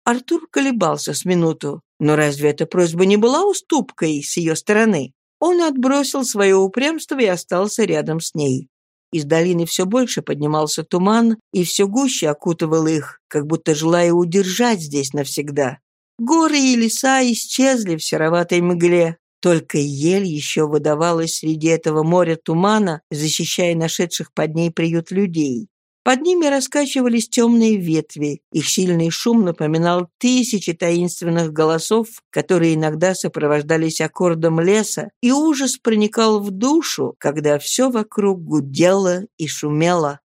Артур колебался с минуту. Но разве эта просьба не была уступкой с ее стороны? Он отбросил свое упрямство и остался рядом с ней. Из долины все больше поднимался туман и все гуще окутывал их, как будто желая удержать здесь навсегда. Горы и леса исчезли в сероватой мгле, только ель еще выдавалась среди этого моря тумана, защищая нашедших под ней приют людей. Под ними раскачивались темные ветви, их сильный шум напоминал тысячи таинственных голосов, которые иногда сопровождались аккордом леса, и ужас проникал в душу, когда все вокруг гудело и шумело.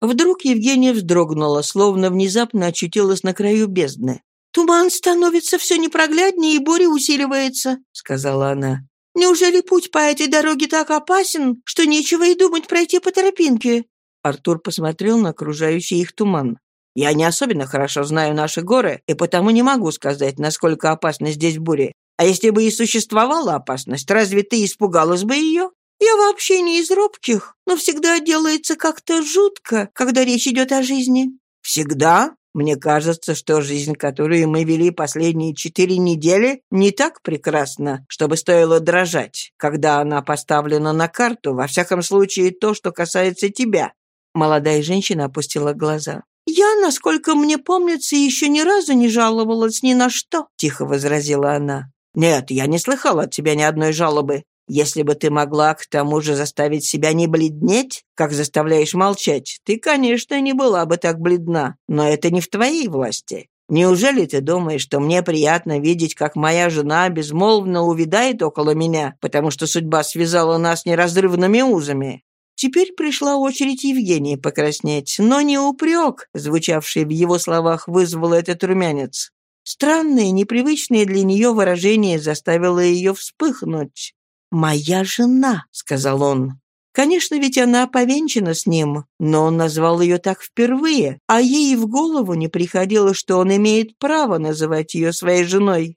Вдруг Евгения вздрогнула, словно внезапно очутилась на краю бездны. «Туман становится все непрогляднее, и буря усиливается», — сказала она. «Неужели путь по этой дороге так опасен, что нечего и думать пройти по тропинке?» Артур посмотрел на окружающий их туман. «Я не особенно хорошо знаю наши горы, и потому не могу сказать, насколько опасна здесь буря. А если бы и существовала опасность, разве ты испугалась бы ее? Я вообще не из робких, но всегда делается как-то жутко, когда речь идет о жизни». «Всегда?» Мне кажется, что жизнь, которую мы вели последние четыре недели, не так прекрасна, чтобы стоило дрожать, когда она поставлена на карту, во всяком случае то, что касается тебя». Молодая женщина опустила глаза. «Я, насколько мне помнится, еще ни разу не жаловалась ни на что», — тихо возразила она. «Нет, я не слыхала от тебя ни одной жалобы. Если бы ты могла к тому же заставить себя не бледнеть, как заставляешь молчать, ты, конечно, не была бы так бледна, но это не в твоей власти. Неужели ты думаешь, что мне приятно видеть, как моя жена безмолвно увядает около меня, потому что судьба связала нас неразрывными узами? Теперь пришла очередь Евгении покраснеть, но не упрек, звучавший в его словах, вызвал этот румянец. Странное, непривычное для нее выражение заставило ее вспыхнуть. «Моя жена», — сказал он. Конечно, ведь она повенчана с ним, но он назвал ее так впервые, а ей в голову не приходило, что он имеет право называть ее своей женой.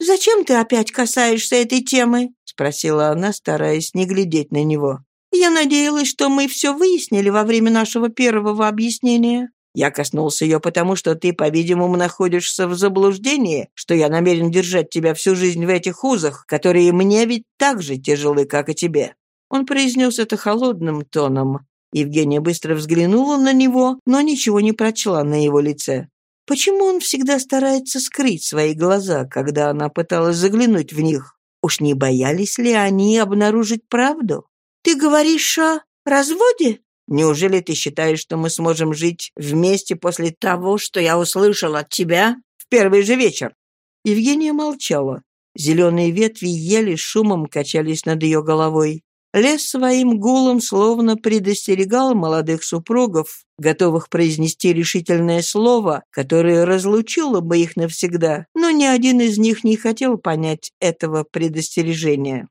«Зачем ты опять касаешься этой темы?» — спросила она, стараясь не глядеть на него. «Я надеялась, что мы все выяснили во время нашего первого объяснения». Я коснулся ее потому, что ты, по-видимому, находишься в заблуждении, что я намерен держать тебя всю жизнь в этих узах, которые мне ведь так же тяжелы, как и тебе». Он произнес это холодным тоном. Евгения быстро взглянула на него, но ничего не прочла на его лице. Почему он всегда старается скрыть свои глаза, когда она пыталась заглянуть в них? Уж не боялись ли они обнаружить правду? «Ты говоришь о разводе?» Неужели ты считаешь, что мы сможем жить вместе после того, что я услышал от тебя в первый же вечер?» Евгения молчала. Зеленые ветви еле шумом качались над ее головой. Лес своим гулом словно предостерегал молодых супругов, готовых произнести решительное слово, которое разлучило бы их навсегда, но ни один из них не хотел понять этого предостережения.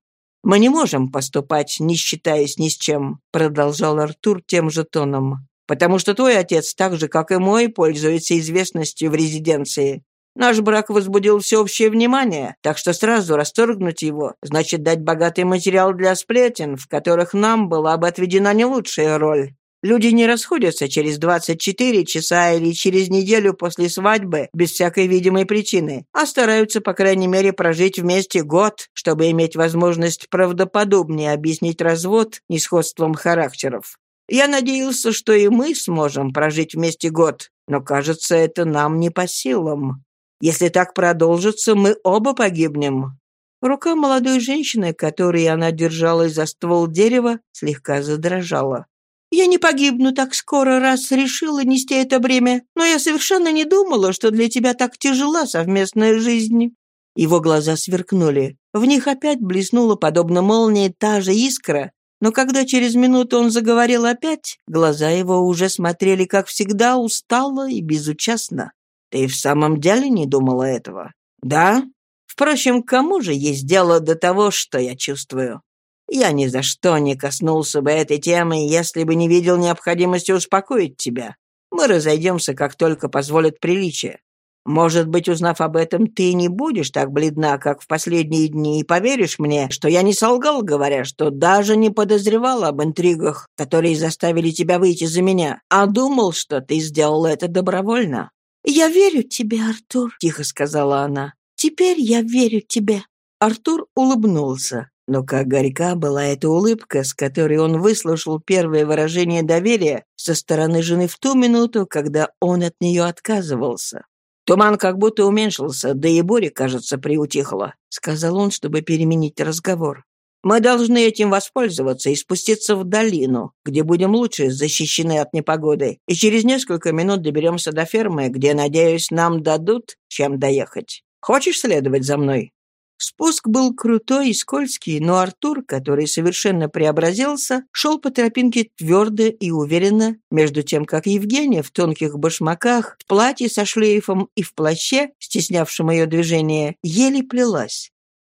«Мы не можем поступать, не считаясь ни с чем», продолжал Артур тем же тоном. «Потому что твой отец, так же, как и мой, пользуется известностью в резиденции. Наш брак возбудил всеобщее внимание, так что сразу расторгнуть его значит дать богатый материал для сплетен, в которых нам была бы отведена не лучшая роль. Люди не расходятся через 24 часа или через неделю после свадьбы без всякой видимой причины, а стараются, по крайней мере, прожить вместе год, чтобы иметь возможность правдоподобнее объяснить развод несходством характеров. Я надеялся, что и мы сможем прожить вместе год, но, кажется, это нам не по силам. Если так продолжится, мы оба погибнем». Рука молодой женщины, которой она держалась за ствол дерева, слегка задрожала. Я не погибну так скоро, раз решила нести это бремя, но я совершенно не думала, что для тебя так тяжела совместная жизнь». Его глаза сверкнули. В них опять блеснула, подобно молнии, та же искра. Но когда через минуту он заговорил опять, глаза его уже смотрели, как всегда, устало и безучастно. «Ты в самом деле не думала этого?» «Да? Впрочем, кому же есть дело до того, что я чувствую? Я ни за что не коснулся бы этой темы, если бы не видел необходимости успокоить тебя. Мы разойдемся, как только позволит приличие. Может быть, узнав об этом, ты не будешь так бледна, как в последние дни, и поверишь мне, что я не солгал, говоря, что даже не подозревал об интригах, которые заставили тебя выйти за меня, а думал, что ты сделал это добровольно». «Я верю тебе, Артур», — тихо сказала она. «Теперь я верю тебе». Артур улыбнулся. Но как горька была эта улыбка, с которой он выслушал первое выражение доверия со стороны жены в ту минуту, когда он от нее отказывался. «Туман как будто уменьшился, да и буря, кажется, приутихла», — сказал он, чтобы переменить разговор. «Мы должны этим воспользоваться и спуститься в долину, где будем лучше защищены от непогоды, и через несколько минут доберемся до фермы, где, надеюсь, нам дадут, чем доехать. Хочешь следовать за мной?» Спуск был крутой и скользкий, но Артур, который совершенно преобразился, шел по тропинке твердо и уверенно, между тем, как Евгения в тонких башмаках, в платье со шлейфом и в плаще, стеснявшем ее движение, еле плелась.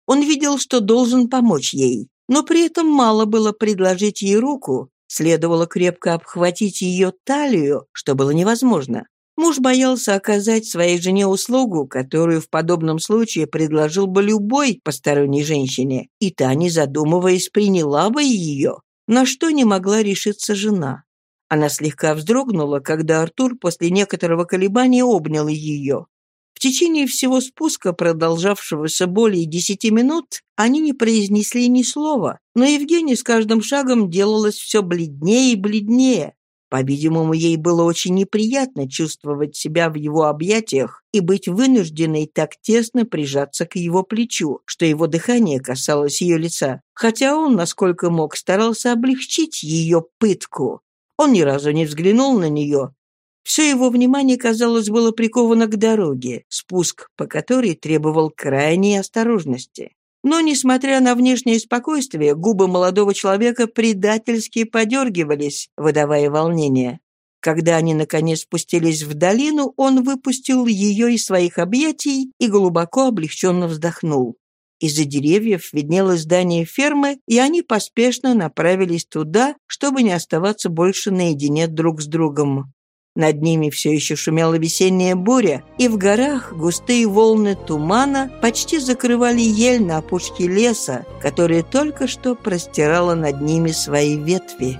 Он видел, что должен помочь ей, но при этом мало было предложить ей руку, следовало крепко обхватить ее талию, что было невозможно. Муж боялся оказать своей жене услугу, которую в подобном случае предложил бы любой посторонней женщине, и та, не задумываясь, приняла бы ее, на что не могла решиться жена. Она слегка вздрогнула, когда Артур после некоторого колебания обнял ее. В течение всего спуска, продолжавшегося более десяти минут, они не произнесли ни слова, но Евгения с каждым шагом делалась все бледнее и бледнее. По-видимому, ей было очень неприятно чувствовать себя в его объятиях и быть вынужденной так тесно прижаться к его плечу, что его дыхание касалось ее лица, хотя он, насколько мог, старался облегчить ее пытку. Он ни разу не взглянул на нее. Все его внимание, казалось, было приковано к дороге, спуск по которой требовал крайней осторожности. Но, несмотря на внешнее спокойствие, губы молодого человека предательски подергивались, выдавая волнение. Когда они, наконец, спустились в долину, он выпустил ее из своих объятий и глубоко облегченно вздохнул. Из-за деревьев виднелось здание фермы, и они поспешно направились туда, чтобы не оставаться больше наедине друг с другом. Над ними все еще шумела весенняя буря, и в горах густые волны тумана почти закрывали ель на опушке леса, которая только что простирала над ними свои ветви.